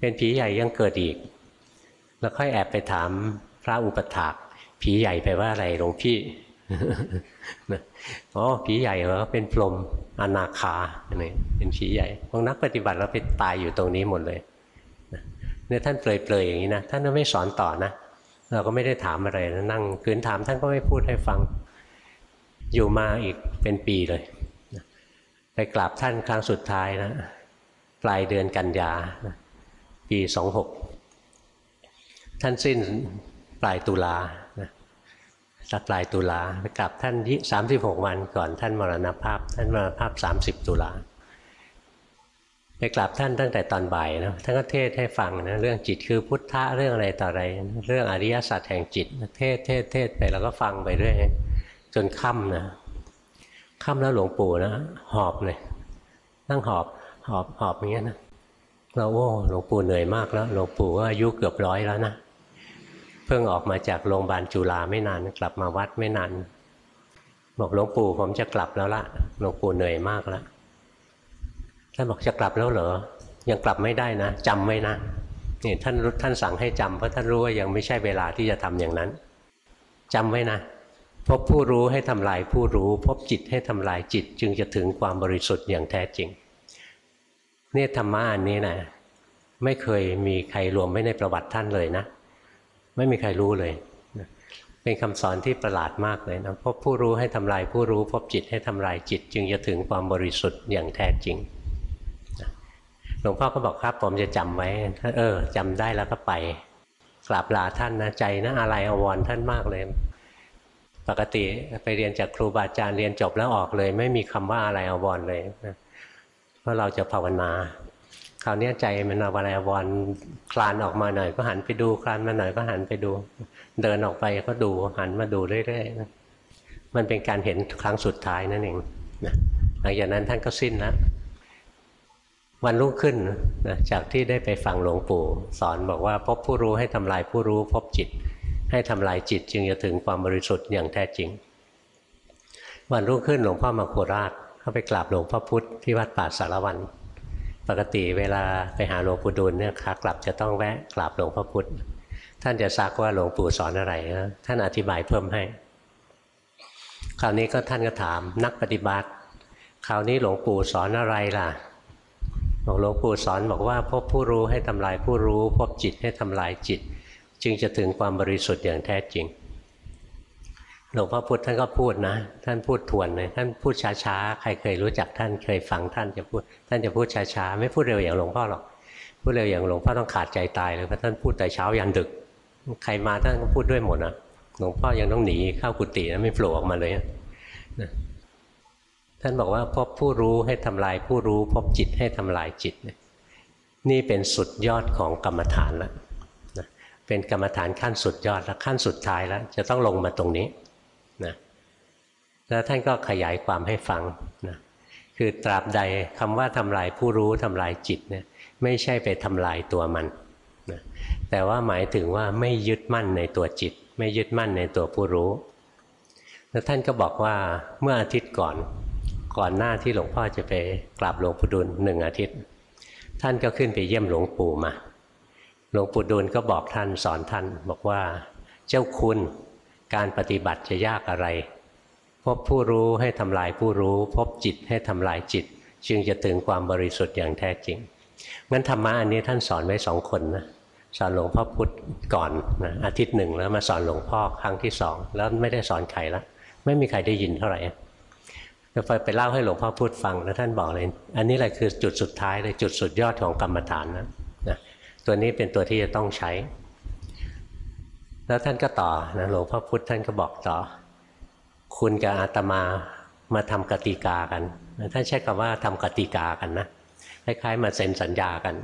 เป็นผีใหญ่ยังเกิดอีก แล้วค่อยแอบไปถาม พระอุปถากผีใหญ่ไปว่าอะไรหลวงพี่อ๋อผีใหญ่เหรอเป็นพรมอนาคาเนี่ยเป็นผีใหญ่พวกนักปฏิบัติเราไปตายอยู่ตรงนี้หมดเลยเนี่ยท่านเปลยๆอย่างนี้นะท่านก็ไม่สอนต่อนะเราก็ไม่ได้ถามอะไรนะนั่งคืนถามท่านก็ไม่พูดให้ฟัง อยู่มาอีกเป็นปีเลยไปกราบท่านครั้งสุดท้ายนะปลายเดือนกันยาปีสองหกท่านสิ้น ปลายตุลาสักปลายตุลาไปกลับท่านที่สามสิบหกวันก่อนท่านมรณภาพ ท่านมรณภาพสามสิบตุลาไปกลับท่านตั้งแต่ตอนบ่ายนะท่านก็เทศให้ฟังนะเรื่องจิตคือพุทธะเรื่องอะไรต่ออะไร เรื่องอริยสัจแห่งจิต เทศเทศเทศไปแล้วก็ฟังไปเรื่อยจนค่ำนะค่ำแล้วหลวงปู่นะหอบเลยนั่งหอบหอบหอบอย่างเงี้ยนะเราโอ้หลวงปู่เหนื่อยมากแล้วหลวงปู่ก็อายุเกือบร้อยแล้วนะ เพิ่งออกมาจากโรงพยาบาลจุฬาไม่นานกลับมาวัดไม่นานบอกหลวงปู่ผมจะกลับแล้วละหลวงปู่เหนื่อยมากแล้วท่านบอกจะกลับแล้วเหรอ ยังกลับไม่ได้นะจำไว้นะนี่ท่านท่านสั่งให้จำเพราะท่านรู้ว่ายังไม่ใช่เวลาที่จะทำอย่างนั้นจำไว้นะพบผู้รู้ให้ทำลายผู้รู้ พบจิตให้ทำลายจิต จึงจะถึงความบริสุทธิ์อย่างแท้จริงเนี่ยธรรมะอันนี้นะไม่เคยมีใครรวมไว้ในประวัติท่านเลยนะ ไม่มีใครรู้เลยเป็นคำสอนที่ประหลาดมากเลยนะพบผู้รู้ให้ทำลายผู้รู้ พบจิตให้ทำลายจิต จึงจะถึงความบริสุทธิ์อย่างแท้จริงหลวงพ่อก็บอกครับ ผมจะจำไว้ถ้าเออจำได้แล้วก็ไปกราบลาท่านนะใจนะอะไรอววรท่านมากเลย ปกติไปเรียนจากครูบาอาจารย์เรียนจบแล้วออกเลย ไม่มีคำว่าอะไรอววรเลยเพราะเราจะภาวนา ราวนี้ใจมันเอาอะไรวอนคลานออกมาหน่อย ก็หันไปดูคลานมาหน่อยก็หันไปดู เดินออกไปก็ดูหันมาดูเรื่อยๆนะมันเป็นการเห็นครั้งสุดท้ายนั่นเองนะหลังจากนั้นท่านก็สิ้นแล้ววันรุ่งขึ้นนะจากที่ได้ไปฟังหลวงปู่ สอนบอกว่าพบผู้รู้ให้ทำลายผู้รู้พบจิต ให้ทำลายจิตจึงจะถึงความบริสุทธิ์อย่างแท้จริง วันรุ่งขึ้นหลวงพ่อมาโคราชเข้าไปกราบหลวงพ่อพุธที่วัดป่าสารวัน ปกติเวลาไปหาหลวงปู่ดูลเนี่ยขากลับจะต้องแวะกราบหลวงพ่อพุธท่านจะซักว่าหลวงปู่สอนอะไรนะท่านอธิบายเพิ่มให้ คราวนี้ก็ท่านก็ถามนักปฏิบัติ คราวนี้หลวงปู่สอนอะไรล่ะบอกหลวงปู่สอนบอกว่าพบผู้รู้ให้ทำลายผู้รู้ พบจิตให้ทำลายจิต จึงจะถึงความบริสุทธิ์อย่างแท้จริง หลวงพ่อพุธท่านก็พูดนะ ท่านพูดทวนเลยท่านพูดช้าๆ ใครเคยรู้จักท่านเคยฟังท่านจะพูด ท่านจะพูดช้าๆ ไม่พูดเร็วอย่างหลวงพ่อหรอก พูดเร็วอย่างหลวงพ่อต้องขาดใจตายเลยเพราะท่านพูดแต่เช้ายันดึก ใครมาท่านก็พูดด้วยหมดนะหลวงพ่อยังต้องหนีเข้ากุฏินะไม่โผล่ออกมาเลยนะท่านบอกว่าพบผู้รู้ให้ทำลายผู้รู้ พบจิตให้ทำลายจิตนี่เป็นสุดยอดของกรรมฐานแล้วเป็นกรรมฐานขั้นสุดยอดแล้วขั้นสุดท้ายแล้วจะต้องลงมาตรงนี้ แล้วท่านก็ขยายความให้ฟังนะคือตราบใดคำว่าทำลายผู้รู้ทำลายจิตเนี่ยไม่ใช่ไปทำลายตัวมันนะแต่ว่าหมายถึงว่าไม่ยึดมั่นในตัวจิต ไม่ยึดมั่นในตัวผู้รู้ แล้วท่านก็บอกว่าเมื่ออาทิตย์ก่อนก่อนหน้าที่หลวงพ่อจะไปกราบหลวงปู่ดูลหนึ่งอาทิตย์ ท่านก็ขึ้นไปเยี่ยมหลวงปู่มา หลวงปู่ดูลก็บอกท่านสอนท่านบอกว่าเจ้าคุณการปฏิบัติจะยากอะไร พบผู้รู้ให้ทำลายผู้รู้ พบจิตให้ทำลายจิต จึงจะถึงความบริสุทธิ์อย่างแท้จริงงั้นธรรมะอันนี้ท่านสอนไว้สองคนนะสอนหลวงพ่อพุธก่อนนะอาทิตย์หนึ่งแล้วมาสอนหลวงพ่อครั้งที่สองแล้วไม่ได้สอนใครละไม่มีใครได้ยินเท่าไหร่ก็ไปเล่าให้หลวงพ่อพูดฟังแล้วท่านบอกเลย อันนี้แหละคือจุดสุดท้ายเลยจุดสุดยอดของกรรมฐานนะนะตัวนี้เป็นตัวที่จะต้องใช้ แล้วท่านก็ต่อนะหลวงพ่อพุธท่านก็บอกต่อ คุณกับอาตมามาทำกติกากันท่านใช้คำว่าทำกติกากันนะคล้ายๆมาเซ็นสัญญากัน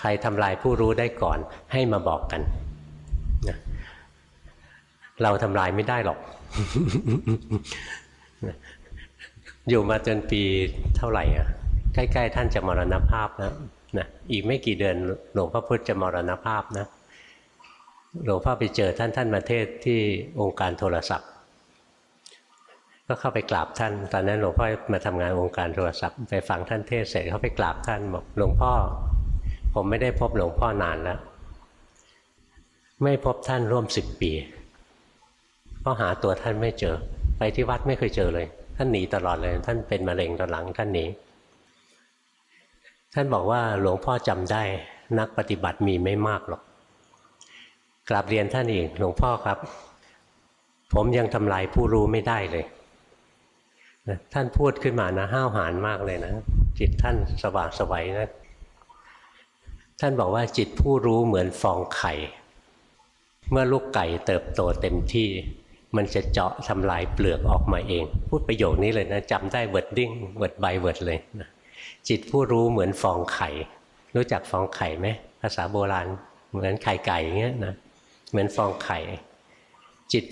ใครทำลายผู้รู้ได้ก่อนให้มาบอกกันนะเราทำลายไม่ได้หรอก อยู่มาจนปีเท่าไหร่อะใกล้ๆท่านจะมรณภาพนะนะอีกไม่กี่เดือนหลวงพ่อพุธจะมรณภาพนะหลวงพ่อไปเจอท่านท่านมาเทศที่องค์การโทรศัพท์ ก็เข้าไปกราบท่าน ตอนนั้นหลวงพ่อมาทำงานองค์การโทรศัพท์ไปฟังท่านเทศเสร็จเขาไปกราบท่านบอกหลวงพ่อ ผมไม่ได้พบหลวงพ่อนานแล้วไม่พบท่านร่วมสิบปีก็หาตัวท่านไม่เจอ ไปที่วัดไม่เคยเจอเลย ท่านหนีตลอดเลย ท่านเป็นมะเร็งตอนหลังท่านหนีท่านบอกว่าหลวงพ่อจำได้ นักปฏิบัติมีไม่มากหรอกกราบเรียนท่านอีกหลวงพ่อครับ ผมยังทำลายผู้รู้ไม่ได้เลย ท่านพูดขึ้นมานะห้าวหาญมากเลยนะ จิตท่านสว่างไสวนะ ท่านบอกว่าจิตผู้รู้เหมือนฟองไข่ เมื่อลูกไก่เติบโตเต็มที่ มันจะเจาะทำลายเปลือกออกมาเอง พูดประโยคนี้เลยนะจำได้ wording word by word เลยนะจิตผู้รู้เหมือนฟองไข่ รู้จักฟองไข่ไหมภาษาโบราณ เหมือนไข่ไก่เงี้ยนะเหมือนฟองไข่ จิต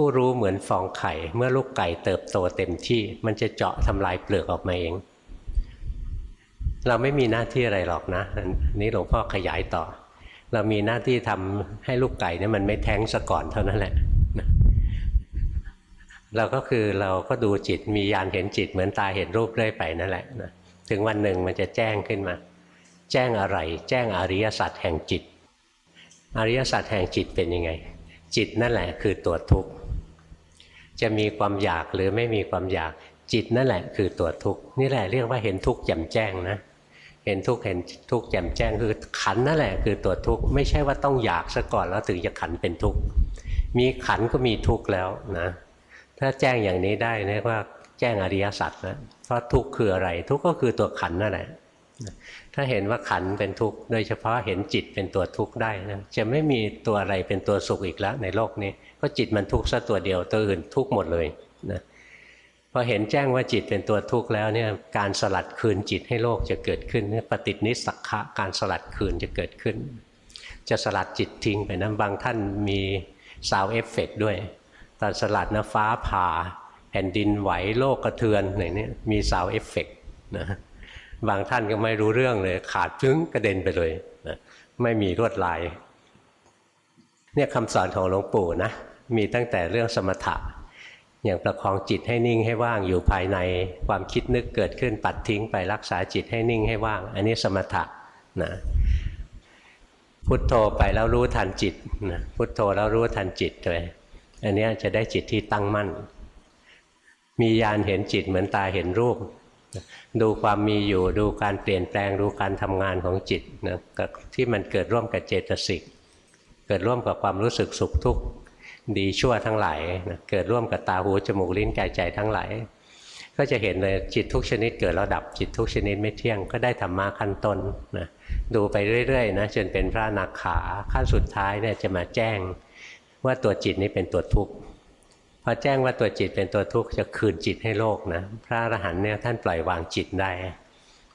ผู้รู้เหมือนฟองไข่ เมื่อลูกไก่เติบโตเต็มที่ มันจะเจาะทำลายเปลือกออกมาเอง เราไม่มีหน้าที่อะไรหรอกนะนี้หลวงพ่อขยายต่อ เรามีหน้าที่ทำให้ลูกไก่เนี่ยมันไม่แท้งซะก่อนเท่านั้นแหละเราก็คือเราก็ดูจิตมียานเห็นจิตเหมือนตาเห็นรูปเรื่อยไปนั่นแหละนะถึงวันหนึ่งมันจะแจ้งขึ้นมา แจ้งอะไร แจ้งอริยสัจแห่งจิต อริยสัจแห่งจิตเป็นยังไง จิตนั่นแหละคือตัวทุกข์ จะมีความอยากหรือไม่มีความอยากจิตนั่นแหละคือตัวทุกข์นี่แหละเรียกว่าเห็นทุกข์แจ่มแจ้งนะเห็นทุกข์เห็นทุกข์แจ่มแจ้งคือขันนั่นแหละคือตัวทุกข์ไม่ใช่ว่าต้องอยากซะก่อนแล้วถึงจะขันเป็นทุกข์มีขันก็มีทุกข์แล้วนะถ้าแจ้งอย่างนี้ได้เรียกว่าแจ้งอริยสัจนะเพราะทุกข์คืออะไร ทุกข์ก็คือตัวขันนั่นแหละถ้าเห็นว่าขันเป็นทุกข์โดยเฉพาะเห็นจิตเป็นตัวทุกข์ได้นะจะไม่มีตัวอะไรเป็นตัวสุขอีกแล้วในโลกนี้ เพราะจิตมันทุกข์ซะตัวเดียวตัวอื่นทุกข์หมดเลยนะพอเห็นแจ้งว่าจิตเป็นตัวทุกข์แล้วเนี่ยการสลัดคืนจิตให้โลกจะเกิดขึ้นปฏินิสักขะการสลัดคืนจะเกิดขึ้น จะสลัดจิตทิ้งไปนะบางท่านมี sound effect ด้วยตอนสลัดนะฟ้าผ่า แผ่นดินไหวโลกกระเทือนไหนนี่มี sound effect นะบางท่านก็ไม่รู้เรื่องเลย ขาดผึงกระเด็นไปเลยนะไม่มีลวดลาย เนี่ยคำสอนของหลวงปู่นะมีตั้งแต่เรื่องสมถะ อย่างประคองจิตให้นิ่งให้ว่างอยู่ภายในความคิดนึกเกิดขึ้นปัดทิ้งไปรักษาจิตให้นิ่งให้ว่าง อันนี้สมถะนะพุทโธไปแล้วรู้ทันจิตนะพุทโธแล้วรู้ทันจิตเลยอันนี้จะได้จิตที่ตั้งมั่น มีญาณเห็นจิตเหมือนตาเห็นรูป ดูความมีอยู่ดูการเปลี่ยนแปลงดูการทำงานของจิตนะที่มันเกิดร่วมกับเจตสิก เกิดร่วมกับความรู้สึกสุขทุกข์ดีชั่วทั้งหลายนะเกิดร่วมกับตาหูจมูกลิ้นกายใจทั้งหลายก็จะเห็นเลยจิตทุกชนิดเกิดแล้วดับจิตทุกชนิดไม่เที่ยงก็ได้ธรรมะขั้นต้นนะดูไปเรื่อยๆนะจนเป็นพระนาขาขั้นสุดท้ายเนี่ยจะมาแจ้งว่าตัวจิตนี้เป็นตัวทุกข์พอแจ้งว่าตัวจิตเป็นตัวทุกข์จะคืนจิตให้โลกนะพระอรหันต์เนี่ยท่านปล่อยวางจิตได้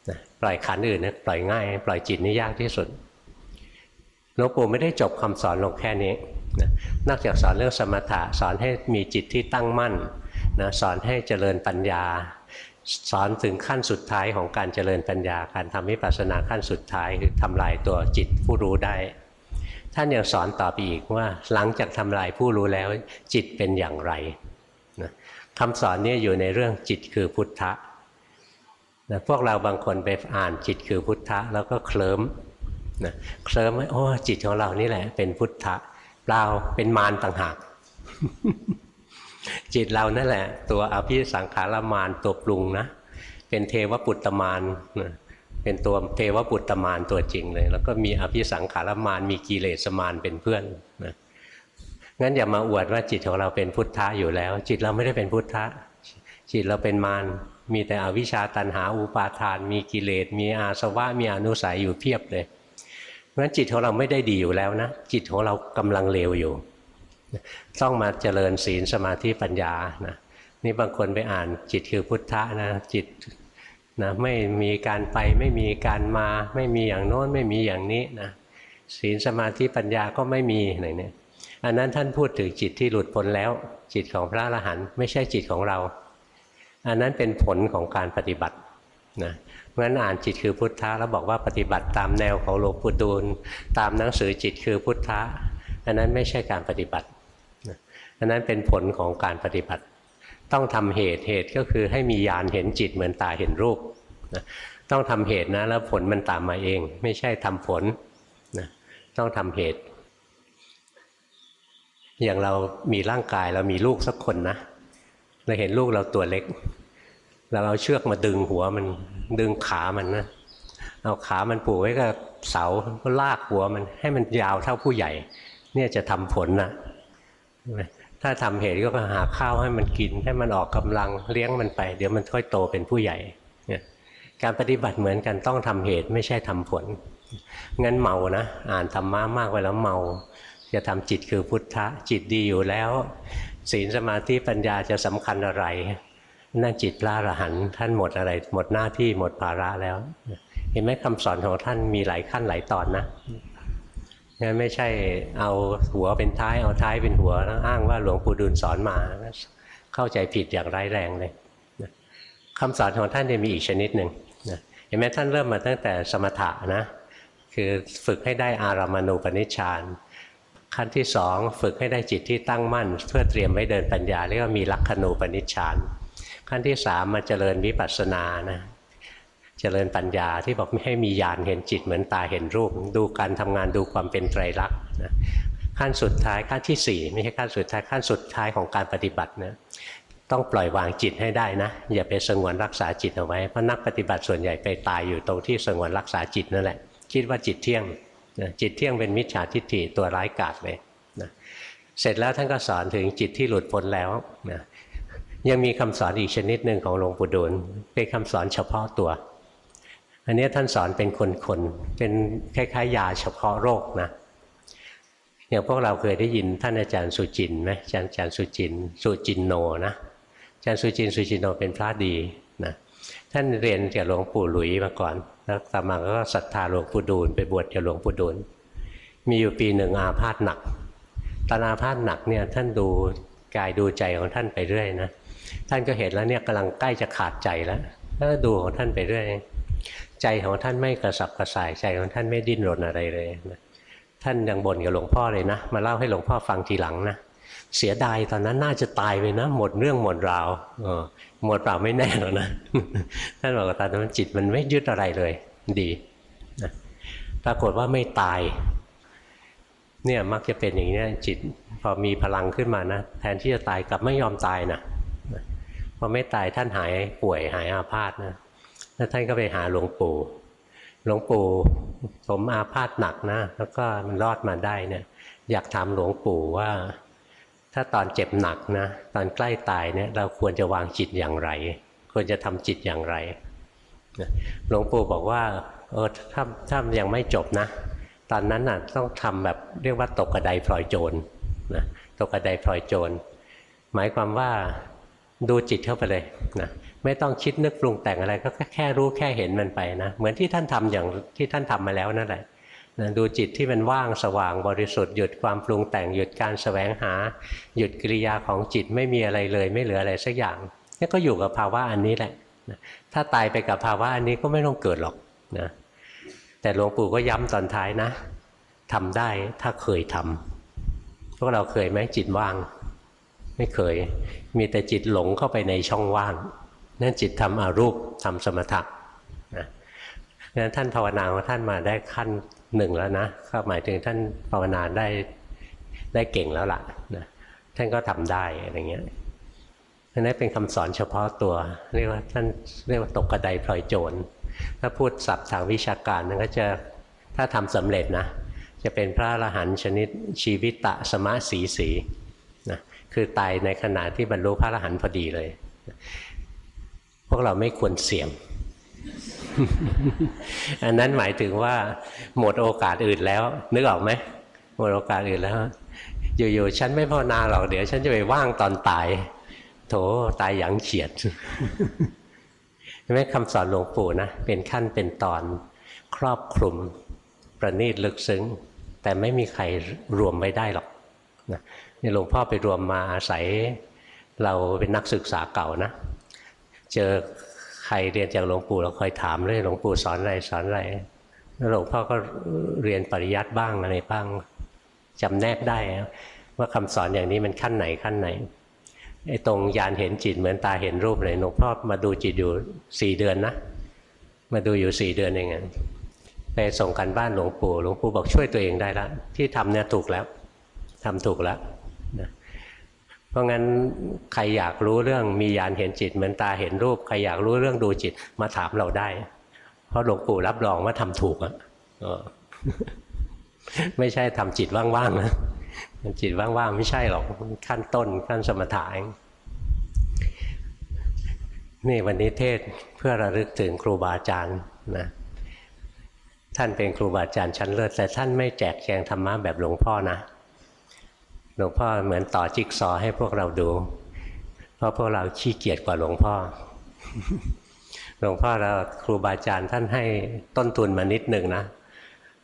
นะปล่อยขันอื่นนะปล่อยง่าย ปล่อยจิตนี่ยากที่สุด หลวงปู่ไม่ได้จบคำสอนลงแค่นี้นะนอกจากสอนเรื่องสมถะสอนให้มีจิตที่ตั้งมั่นนะสอนให้เจริญปัญญา สอนถึงขั้นสุดท้ายของการเจริญปัญญา การทำวิปัสสนาขั้นสุดท้ายคือทำลายตัวจิตผู้รู้ได้ ท่านยังสอนต่อไปอีกว่าหลังจากทำลายผู้รู้แล้วจิตเป็นอย่างไรนะคำสอนนี้อยู่ในเรื่องจิตคือพุทธะนะพวกเราบางคนไปอ่านจิตคือพุทธะแล้วก็เคลิ้ม นะเคลิ้มว่าโอ้จิตของเรานี่แหละ เป็นพุทธะเปล่าเป็นมารต่างหากจิตเรานั่นแหละ ตัวอภิสังขารมารตัวปรุงนะเป็นเทวปุตตมารนเป็นตัวเทวปุตตมารตัวจริงเลย แล้วก็มีอภิสังขารมารมีกิเลสมารเป็นเพื่อนนะงั้นอย่ามาอวดว่าจิตของเราเป็นพุทธะอยู่แล้ว จิตเราไม่ได้เป็นพุทธะจิตเราเป็นมารมีแต่อวิชชาตันหาอุปาทาน มีกิเลสมีอาสวะมีอนุสัยอยู่เพียบเลย เพราะฉะนั้นจิตของเราไม่ได้ดีอยู่แล้วนะ จิตของเรากำลังเลวอยู่ ต้องมาเจริญศีลสมาธิปัญญานะนี่บางคนไปอ่านจิตคือพุทธะนะจิตนะไม่มีการไปไม่มีการมา ไม่มีอย่างโน้นไม่มีอย่างนี้นะศีลสมาธิปัญญาก็ไม่มีอะไรเนี่ยอันนั้นท่านพูดถึงจิตที่หลุดพ้นแล้ว จิตของพระอรหันต์ไม่ใช่จิตของเรา อันนั้นเป็นผลของการปฏิบัตินะ เพราะฉะนั้นอ่านจิตคือพุทธะแล้วบอกว่าปฏิบัติตามแนวของหลวงปู่ดูลตามหนังสือจิตคือพุทธะอันนั้นไม่ใช่การปฏิบัติอันนั้นเป็นผลของการปฏิบัติ ต้องทำเหตุเหตุก็คือให้มีญาณเห็นจิตเหมือนตาเห็นรูปนะต้องทำเหตุนะแล้วผลมันตามมาเอง ไม่ใช่ทำผลนะต้องทำเหตุ อย่างเรามีร่างกายเรามีลูกสักคนนะเราเห็นลูกเราตัวเล็ก เราเอาเชือกมาดึงหัวมันดึงขามันนะเอาขามันผูกไว้กับเสาก็ลากหัวมันให้มันยาวเท่าผู้ใหญ่ เนี่ยจะทำผลนะถ้าทำเหตุก็หาข้าวให้มันกิน ให้มันออกกำลังเลี้ยงมันไป เดี๋ยวมันค่อยโตเป็นผู้ใหญ่การปฏิบัติเหมือนกันต้องทำเหตุไม่ใช่ทำผลงั้นเมานะอ่านธรรมะมากไปแล้วเมา จะทำจิตคือพุทธะจิตดีอยู่แล้ว ศีลสมาธิปัญญาจะสำคัญอะไร นั่นจิตพระอรหันต์ท่านหมดอะไร หมดหน้าที่หมดภาระแล้ว เห็นไหมคำสอนของท่านมีหลายขั้นหลายตอนนะงั้นไม่ใช่เอาหัวเป็นท้ายเอาท้ายเป็นหัวแล้วอ้างว่าหลวงปู่ดูลสอนมา เข้าใจผิดอย่างร้ายแรงเลยคำสอนของท่านจะมีอีกชนิดหนึ่งเห็นไหมท่านเริ่มมาตั้งแต่สมถะนะคือฝึกให้ได้อารามานูปนิชฌานขั้นที่สองฝึกให้ได้จิตที่ตั้งมั่น เพื่อเตรียมไว้เดินปัญญาเรียกว่ามีลักขณูปนิชฌาน ขั้นที่สามมาเจริญวิปัสสนานะเจริญปัญญาที่บอกไม่ให้มีญาณเห็นจิตเหมือนตาเห็นรูป ดูการทำงานดูความเป็นไตรลักษณ์นะขั้นสุดท้ายขั้นที่สี่ไม่ใช่ขั้นสุดท้ายขั้นสุดท้ายของการปฏิบัตินะต้องปล่อยวางจิตให้ได้นะ อย่าไปสงวนรักษาจิตเอาไว้เพราะนักปฏิบัติส่วนใหญ่ไปตายอยู่ตรงที่สงวนรักษาจิตนั่นแหละ คิดว่าจิตเที่ยงจิตเที่ยงเป็นมิจฉาทิฏฐิตัวร้ายกาจเลยนะเสร็จแล้วท่านก็สอนถึงจิตที่หลุดพ้นแล้วนะ ยังมีคำสอนอีกชนิดหนึ่งของหลวงปู่ดูลเป็นคำสอนเฉพาะตัว อันนี้ท่านสอนเป็นคนๆเป็นคล้ายๆ ยาเฉพาะโรคนะอย่างพวกเราเคยได้ยินท่านอาจารย์สุจินไหมอาจารย์อาจารย์สุจินสุจินโนนะอาจารย์สุจินสุจินโนเป็นพระดีนะท่านเรียนจากหลวงปู่หลุยมาก่อน แล้วต่อมาก็ศรัทธาหลวงปู่ดูลไปบวชกับหลวงปู่ดูลมีอยู่ปีหนึ่งอาพาธหนักตอนอาพาธหนักเนี่ยท่านดูกายดูใจของท่านไปเรื่อยนะ ท่านก็เห็นแล้วเนี่ยกำลังใกล้จะขาดใจแล้วก็ดูของท่านไปเรื่อยใจของท่านไม่กระสับกระส่ายใจของท่านไม่ดิ้นรนอะไรเลยนะท่านยังบ่นกับหลวงพ่อเลยนะ มาเล่าให้หลวงพ่อฟังทีหลังนะเสียดายตอนนั้นน่าจะตายไปนะ หมดเรื่องหมดราวหมดเปล่าไม่แน่หรอกนะท่านบอกว่าตอนนั้นจิตมันไม่ยึดอะไรเลย ดีนะปรากฏว่าไม่ตาย เนี่ยมักจะเป็นอย่างนี้จิต พอมีพลังขึ้นมานะแทนที่จะตายกลับไม่ยอมตายนะ พอไม่ตายท่านหายป่วยหายอาพาธนะแล้วท่านก็ไปหาหลวงปู่หลวงปู่ผมอาพาธหนักนะ แล้วก็มันรอดมาได้เนี่ยอยากถามหลวงปู่ว่า ถ้าตอนเจ็บหนักนะตอนใกล้ตายเนี่ยเราควรจะวางจิตอย่างไร ควรจะทำจิตอย่างไรหลวงปู่บอกว่าเออถ้าถ้ายังไม่จบนะ ตอนนั้นน่ะต้องทำแบบเรียกว่าตกกระไดพลอยโจรนะตกกระไดพลอยโจรหมายความว่า ดูจิตเข้าไปเลยนะไม่ต้องคิดนึกปรุงแต่งอะไรก็แค่รู้แค่เห็นมันไปนะเหมือนที่ท่านทำอย่างที่ท่านทำมาแล้วนั่นแหละนะดูจิตที่มันว่างสว่างบริสุทธิ์หยุดความปรุงแต่งหยุดการแสวงหา หยุดกิริยาของจิตไม่มีอะไรเลย ไม่เหลืออะไรสักอย่างนี่ก็อยู่กับภาวะอันนี้แหละนะถ้าตายไปกับภาวะอันนี้ก็ไม่ต้องเกิดหรอกนะแต่หลวงปู่ก็ย้ำตอนท้ายนะทำได้ถ้าเคยทำพวกเราเคยไหมจิตว่าง ไม่เคย มีแต่จิตหลงเข้าไปในช่องว่างนั่นจิตทำอารูปทำสมถะนะงั้นท่านภาวนาของท่านมาได้ขั้นหนึ่งแล้วนะก็หมายถึงท่านภาวนาได้ได้เก่งแล้วล่ะนะท่านก็ทำได้อะไรเงี้ยอันนี้เป็นคำสอนเฉพาะตัว เรียกว่าท่านเรียกว่าตกกระไดพลอยโจร ถ้าพูดศัพท์ทางวิชาการนั้นก็จะถ้าทำสำเร็จนะ จะเป็นพระอรหันต์ชนิดชีวิตตะสมะสีสี คือตายในขณะที่บรรลุพระอรหันต์พอดีเลย พวกเราไม่ควรเสี่ยง อันนั้นหมายถึงว่า หมดโอกาสอื่นแล้ว นึกออกไหมหมดโอกาสอื่นแล้ว อยู่ๆฉันไม่ภาวนาหรอกเดี๋ยว ฉันจะไปว่างตอนตาย โถตายอย่างเฉียดแม่ไหมคำสอนหลวงปู่นะเป็นขั้นเป็นตอนครอบคลุมประณีตลึกซึ้ง แต่ไม่มีใครรวมไว้ได้หรอกนะ หลวงพ่อไปรวมมาอาศัย เราเป็นนักศึกษาเก่านะ เจอใครเรียนจากหลวงปู่เราคอยถามเลยหลวงปู่สอนอะไรสอนอะไรแล้วหลวงพ่อก็เรียนปริยัติบ้างอะไรบ้างจำแนกได้ว่าคำสอนอย่างนี้มันขั้นไหนขั้นไหนไอ้ตรงยานเห็นจิตเหมือนตาเห็นรูปเลยหลวงพ่อมาดูจิตอยู่สี่เดือนนะ มาดูอยู่สี่เดือนเองไปส่งกันบ้านหลวงปู่หลวงปู่บอกช่วยตัวเองได้แล้วที่ทำเนี่ยถูกแล้วทำถูกแล้ว เพราะงั้นใครอยากรู้เรื่องมียานเห็นจิต เหมือนตาเห็นรูปใครอยากรู้เรื่องดูจิตมาถามเราได้ เพราะหลวงปู่รับรองว่าทำถูกอะไม่ใช่ทำจิตว่างๆนะจิตว่างๆไม่ใช่หรอกขั้นต้นขั้นสมถะเองนี่วันนี้เทศเพื่อระลึกถึงครูบาอาจารย์นะท่านเป็นครูบาอาจารย์ชั้นเลิศแต่ท่านไม่แจกแจงธรรมะแบบหลวงพ่อนะ ลวงพ่อเหมือนต่อจิ๊กซอให้พวกเราดู เพราะพวกเราขี้เกียจกว่าหลวงพ่อ หลวงพ่อเราครูบาอาจารย์ท่านให้ต้นทุนมานิดหนึ่งนะ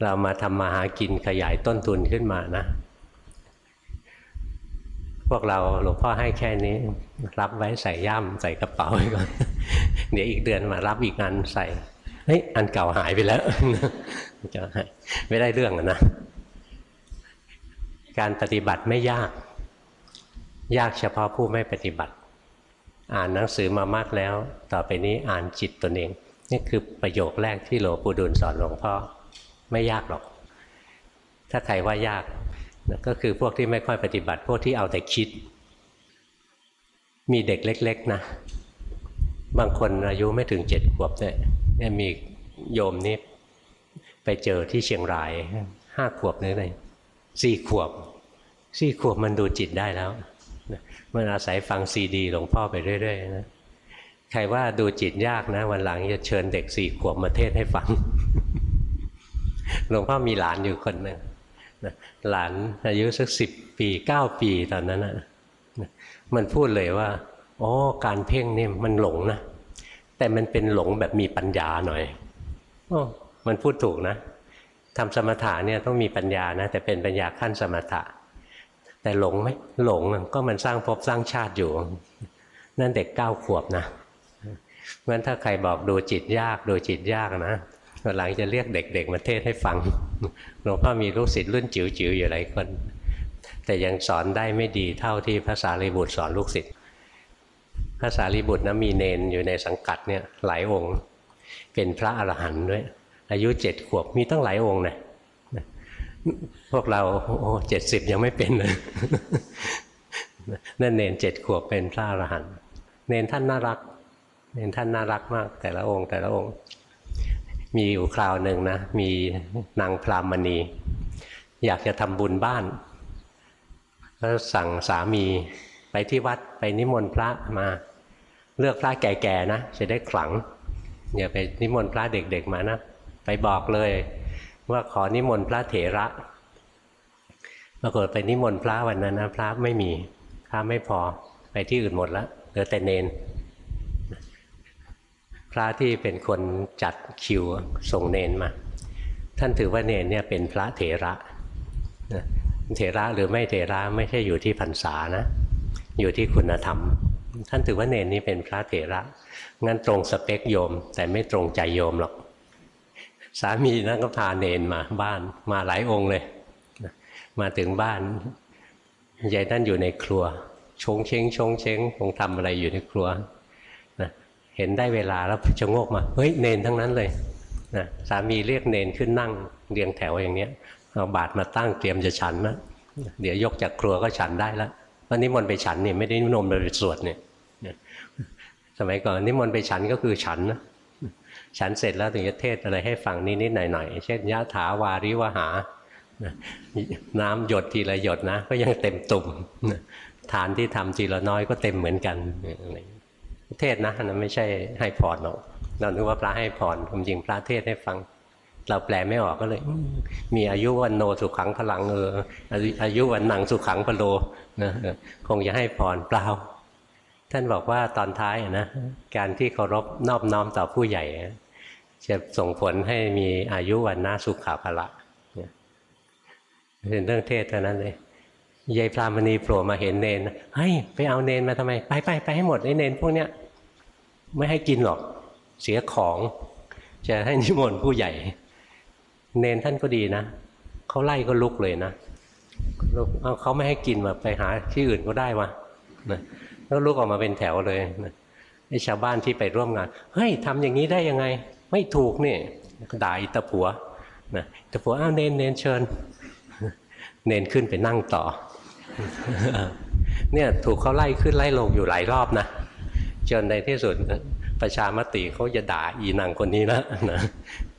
เรามาทำมาหากินขยายต้นทุนขึ้นมานะ พวกเราหลวงพ่อให้แค่นี้ รับไว้ใส่ย่ำใส่กระเป๋าไว้ก่อน เดี๋ยวอีกเดือนมารับอีกงานใส่ เฮ้ยอันเก่าหายไปแล้วจะไม่ได้เรื่องนะ การปฏิบัติไม่ยาก ยากเฉพาะผู้ไม่ปฏิบัติ อ่านหนังสือมามากแล้ว ต่อไปนี้อ่านจิตตนเอง นี่คือประโยคแรกที่หลวงปู่ดูลสอนหลวงพ่อไม่ยากหรอก ถ้าใครว่ายากก็คือพวกที่ไม่ค่อยปฏิบัติ พวกที่เอาแต่คิด มีเด็กเล็ก ๆ นะ บางคนอายุไม่ถึงเจ็ดขวบเนี่ยมีโยมนี่ไปเจอที่เชียงรายห้าขวบนึกเลยสี่ขวบ สี่ขวบมันดูจิตได้แล้วมันอาศัยฟังซีดีหลวงพ่อไปเรื่อยๆนะใครว่าดูจิตยากนะ วันหลังจะเชิญเด็กสี่ขวบมาเทศให้ฟังหลวงพ่อมีหลานอยู่คนหนึ่งหลานอายุสักสิบปีเก้าปีตอนนั้นนะมันพูดเลยว่าอ๋อการเพ่งนี่มันหลงนะแต่มันเป็นหลงแบบมีปัญญาหน่อยอมันพูดถูกนะทำสมถะเนี่ยต้องมีปัญญานะแต่เป็นปัญญาขั้นสมถะ แต่หลงไหมหลงก็มันสร้างภพสร้างชาติอยู่ นั่นเด็กเก้าขวบนะงั้นถ้าใครบอกดูจิตยากดูจิตยากนะหลังจะเรียกเด็กๆมาเทศให้ฟังหลวงพ่อมีลูกศิษย์รุ่นจิ๋วๆอยู่หลายคน แต่ยังสอนได้ไม่ดีเท่าที่ภาษาลีบุตรสอนลูกศิษย์ภาษาลีบุตรนะมีเนนอยู่ในสังกัดเนี่ยหลายองค์ เป็นพระอรหันต์ด้วย อายุเจ็ดขวบมีตั้งหลายองค์นะ พวกเราโอ้เจ็ดสิบยังไม่เป็นเลยนั่นเนนเจ็ดขวบเป็นพระอรหันต์เนนท่านน่ารัก เนนท่านน่ารักมาก แต่ละองค์แต่ละองค์ มีอยู่คราวหนึ่งนะ มีนางพรามณี อยากจะทำบุญบ้านก็สั่งสามีไปที่วัดไปนิมนต์พระมา เลือกพระแก่ๆนะจะได้ขลังอย่าไปนิมนต์พระเด็กๆมานะ ไปบอกเลย ว่าขอนิมนต์พระเถระปรากฏไปนิมนต์พระวันนั้นนะพระไม่มีพระไม่พอไปที่อื่นหมดแล้วเหลือแต่เนน พระที่เป็นคนจัดคิวส่งเนนมา ท่านถือว่าเนนเนี่ยเป็นพระเถระเถระหรือไม่เถระไม่ใช่อยู่ที่พรรษานะ อยู่ที่คุณธรรม ท่านถือว่าเนนนี้เป็นพระเถระงั้นตรงสเปคโยม แต่ไม่ตรงใจโยมหรอก สามีนั่นก็พาเนนมาบ้านมาหลายองค์เลย มาถึงบ้านยายนั่นอยู่ในครัว ชงเชงชงเชงคงทำอะไรอยู่ในครัวนะเห็นได้เวลาแล้วจะโงกมา เฮ้ยเนนทั้งนั้นเลยนะสามีเรียกเนนขึ้นนั่งเรียงแถวอย่างเนี้ยเอาบาตรมาตั้งเตรียมจะฉันนะเดี๋ยวยกจากครัวก็ฉันได้แล้ววันนี้มนไปฉันเนี่ยไม่ได้นิมนต์ไปสวดเนี่ยสมัยก่อนนิมนต์ไปฉันก็คือฉันนะ ฉันเสร็จแล้วถึงจะเทศอะไรให้ฟังนิดๆหน่อยๆ เช่นยะถาวาริวหา น้ำหยดทีละหยดนะ ก็ยังเต็มตุ่มทานที่ทำทีละน้อยก็เต็มเหมือนกันเทศนะนะไม่ใช่ให้พรหรอกเราคิดว่าพระให้พรความจริงพระเทศให้ฟัง เราแปลไม่ออกก็เลย มีอายุวันโนสุขังพลังเอออายุวันหนังสุขังพโลนะคงจะให้พรเปล่าท่านบอกว่าตอนท้ายนะ การที่เคารพนอบน้อมต่อผู้ใหญ่ จะส่งผลให้มีอายุวันนาสุขาภละเป็นเรื่องเทศเท่านั้นเลยยายพรามณีโผล่มาเห็นเนนเฮ้ยไปเอาเนนมาทำไม ไปไปไปให้หมดไอ้เนนพวกเนี้ยไม่ให้กินหรอกเสียของ จะให้นิมนต์ผู้ใหญ่ เนนท่านก็ดีนะเขาไล่ก็ลุกเลยนะเอาเขาไม่ให้กินมาไปหาที่อื่นก็ได้วะนะแล้วลุกออกมาเป็นแถวเลยนะไอ้ชาวบ้านที่ไปร่วมงาน เฮ้ยทำอย่างนี้ได้ยังไง ไม่ถูกเนี่ยด่าอิตาผัวนะอิตาผัวอ้าวเนนเนนเชิญ เนนขึ้นไปนั่งต่อ เนี่ยถูกเขาไล่ขึ้นไล่ลงอยู่หลายรอบนะจนในที่สุดประชามติเขาจะด่าอีนางคนนี้แล้วนะ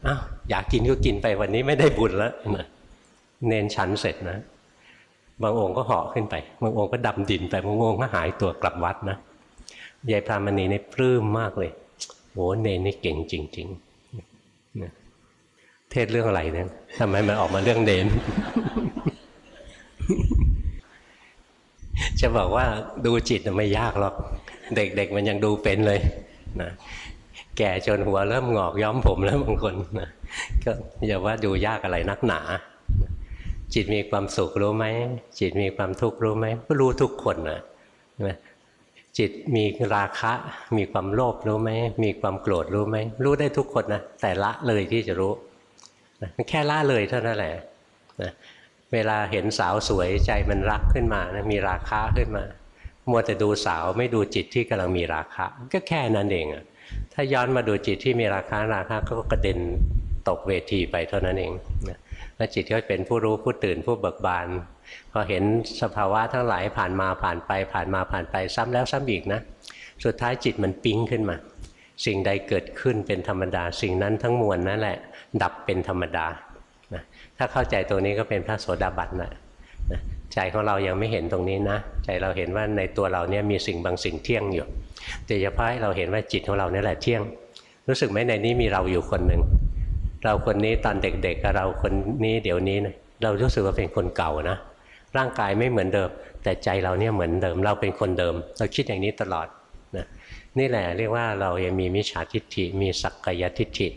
อ้าวอยากกินก็กินไปวันนี้ไม่ได้บุญแล้วนะเนนฉันเสร็จนะ บางองค์ก็เหาะขึ้นไป บางองค์ก็ดำดินไป บางองค์ก็หายตัวกลับวัดนะยายพรามณีนี่ปลื้มมากเลย อ้เนนนี่เก่งจริงๆเทศเรื่องอะไรเนี่ยทำไมมันออกมาเรื่องเนนจะบอกว่าดูจิตไม่ยากหรอก เด็กๆมันยังดูเป็นเลยนะแก่จนหัวเริ่มงอกย้อมผมแล้วบางคนนะก็อย่าว่าดูยากอะไรนักหนา จิตมีความสุขรู้ไหมจิตมีความทุกข์รู้ไหมก็รู้ทุกคนนะ จิตมีราคะ มีความโลภรู้ไหมมีความโกรธรู้ไหมรู้ได้ทุกคนนะแต่ละเลยที่จะรู้นะแค่ละเลยเท่านั้นแหละนะเวลาเห็นสาวสวยใจมันรักขึ้นมานะมีราคะขึ้นมา มัวแต่ดูสาวไม่ดูจิตที่กำลังมีราคะก็แค่นั้นเองอะถ้าย้อนมาดูจิตที่มีราคะราคะก็กระเด็นตกเวทีไปเท่านั้นเองนะ แล้วจิตก็เป็นผู้รู้ผู้ตื่นผู้เบิกบานพอเห็นสภาวะทั้งหลายผ่านมาผ่านไป ผ่านมาผ่านไปซ้ำแล้วซ้ำอีกนะ สุดท้ายจิตมันปิ๊งขึ้นมา สิ่งใดเกิดขึ้นเป็นธรรมดา สิ่งนั้นทั้งมวลนั่นแหละ ดับเป็นธรรมดานะถ้าเข้าใจตรงนี้ก็เป็นพระโสดาบันนะนะใจของเรายังไม่เห็นตรงนี้นะ ใจเราเห็นว่าในตัวเราเนี่ยมีสิ่งบางสิ่งเที่ยงอยู่แต่เฉพาะเราเห็นว่าจิตของเราเนี่ยแหละเที่ยง รู้สึกไหมในนี้มีเราอยู่คนหนึ่ง เราคนนี้ตอนเด็กๆกับเราคนนี้เดี๋ยวนี้นะเรารู้สึกว่าเป็นคนเก่านะร่างกายไม่เหมือนเดิม แต่ใจเราเนี่ยเหมือนเดิม เราเป็นคนเดิม เราคิดอย่างนี้ตลอดนะนี่แหละเรียกว่าเรายังมีมิจฉาทิฏฐิมีสักกายทิฏฐิ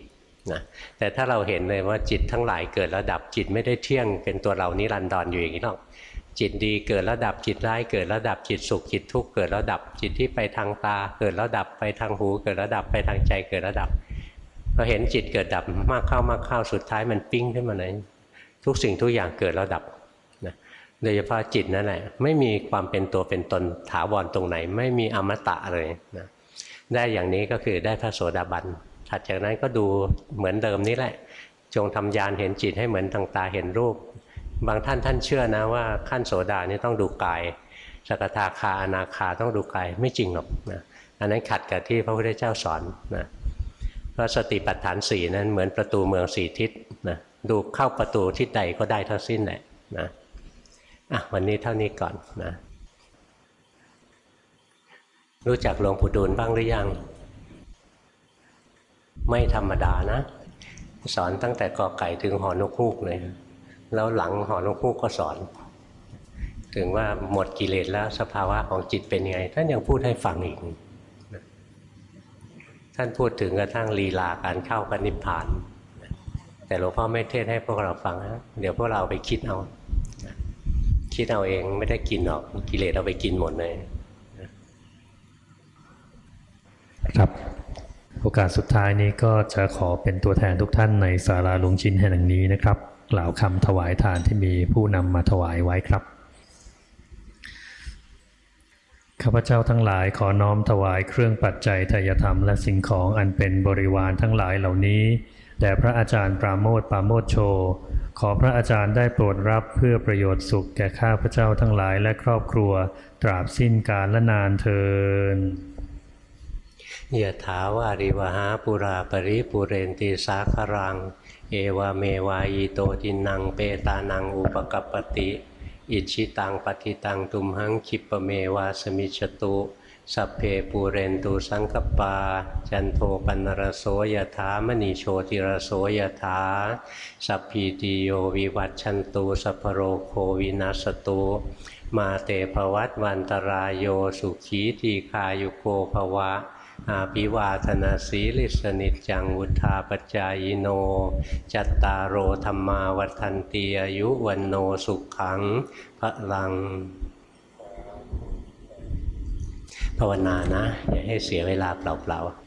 นะแต่ถ้าเราเห็นเลยว่าจิตทั้งหลายเกิดระดับจิตไม่ได้เที่ยงเป็นตัวเรานิรันดรออยู่อย่างนี้หรอกจิตดีเกิดระดับจิตร้ายเกิดระดับจิตสุขจิตทุกข์เกิดระดับจิตที่ไปทางตา เกิดระดับไปทางหู เกิดระดับไปทางใจเกิดระดับ พอเห็นจิตเกิดดับมากเข้ามากเข้าสุดท้ายมันปิ้งขึ้นมาเลยทุกสิ่งทุกอย่างเกิดแล้วดับนะโดยเฉพาะจิตนั่นแหละไม่มีความเป็นตัวเป็นตนถาวรตรงไหน ไม่มีอมตะเลยนะได้อย่างนี้ก็คือได้พระโสดาบันถัดจากนั้นก็ดูเหมือนเดิมนี่แหละ จงทำยานเห็นจิตให้เหมือนทางตาเห็นรูป บางท่านท่านเชื่อนะว่าขั้นโสดานี่ต้องดูกายสกทาคาอนาคาต้องดูกายไม่จริงหรอกนะอันนั้นขัดกับที่พระพุทธเจ้าสอนนะ เพราะสติปัฏฐานสี่นั้นเหมือนประตูเมืองสี่ทิศนะดูเข้าประตูทิศใดก็ได้ทั้งสิ้นแหละนะอะวันนี้เท่านี้ก่อนนะรู้จักหลวงปู่ดูลบ้างหรือยัง ไม่ธรรมดานะ สอนตั้งแต่กอไก่ถึงหอนกฮูกเลย แล้วหลังหอนกฮูกก็สอน ถึงว่าหมดกิเลสแล้วสภาวะของจิตเป็นยังไงท่านยังพูดให้ฟังอีก ท่านพูดถึงกระทั่งลีลาการเข้าพระนิพพานแต่หลวงพ่อไม่เทศให้พวกเราฟังนะเดี๋ยวพวกเราไปคิดเอาคิดเอาเองไม่ได้กินหรอกกิเลสเอาไปกินหมดเลยครับ โอกาสสุดท้ายนี้ก็จะขอเป็นตัวแทนทุกท่านในศาลาลุงชินแห่งนี้นะครับ กล่าวคำถวายทานที่มีผู้นำมาถวายไว้ครับ ข้าพเจ้าทั้งหลายขอน้อมถวายเครื่องปัจจัยทายธรรมและสิ่งของอันเป็นบริวารทั้งหลายเหล่านี้แด่พระอาจารย์ปราโมทปราโมทโช ขอพระอาจารย์ได้โปรดรับเพื่อประโยชน์สุขแก่ข้าพเจ้าทั้งหลายและครอบครัว ตราบสิ้นกาลและนานเทินยะถาวาริวหาปุราปริปุเรนติสาครัง เอวะเมวะ อิโต ทินนังเปตานังอุปะกัปปะติ อิจฉิตังปัตถิตังตุมหัง ขิปปะเมวะ สะมิชฌะตุสัพเพปูเรนตุ สังกัปปา จันโทปัณณะระโส ยะถา มะณิ โชติระโส ยะถาสัพพีติโยวิวัชชันตุ สัพพะโรโควินัสสะตุมาเต ภะวัตวันตะราโยสุขีทีฆายุโก ภะวะ อาภิวาธนาสีลิสนิจังวุธาปจายโน จัตตารโอธรรมาวัฏันตีอายุวันโนสุขขังพระลัง ภาวนานะ อย่าให้เสียเวลาเปล่าๆ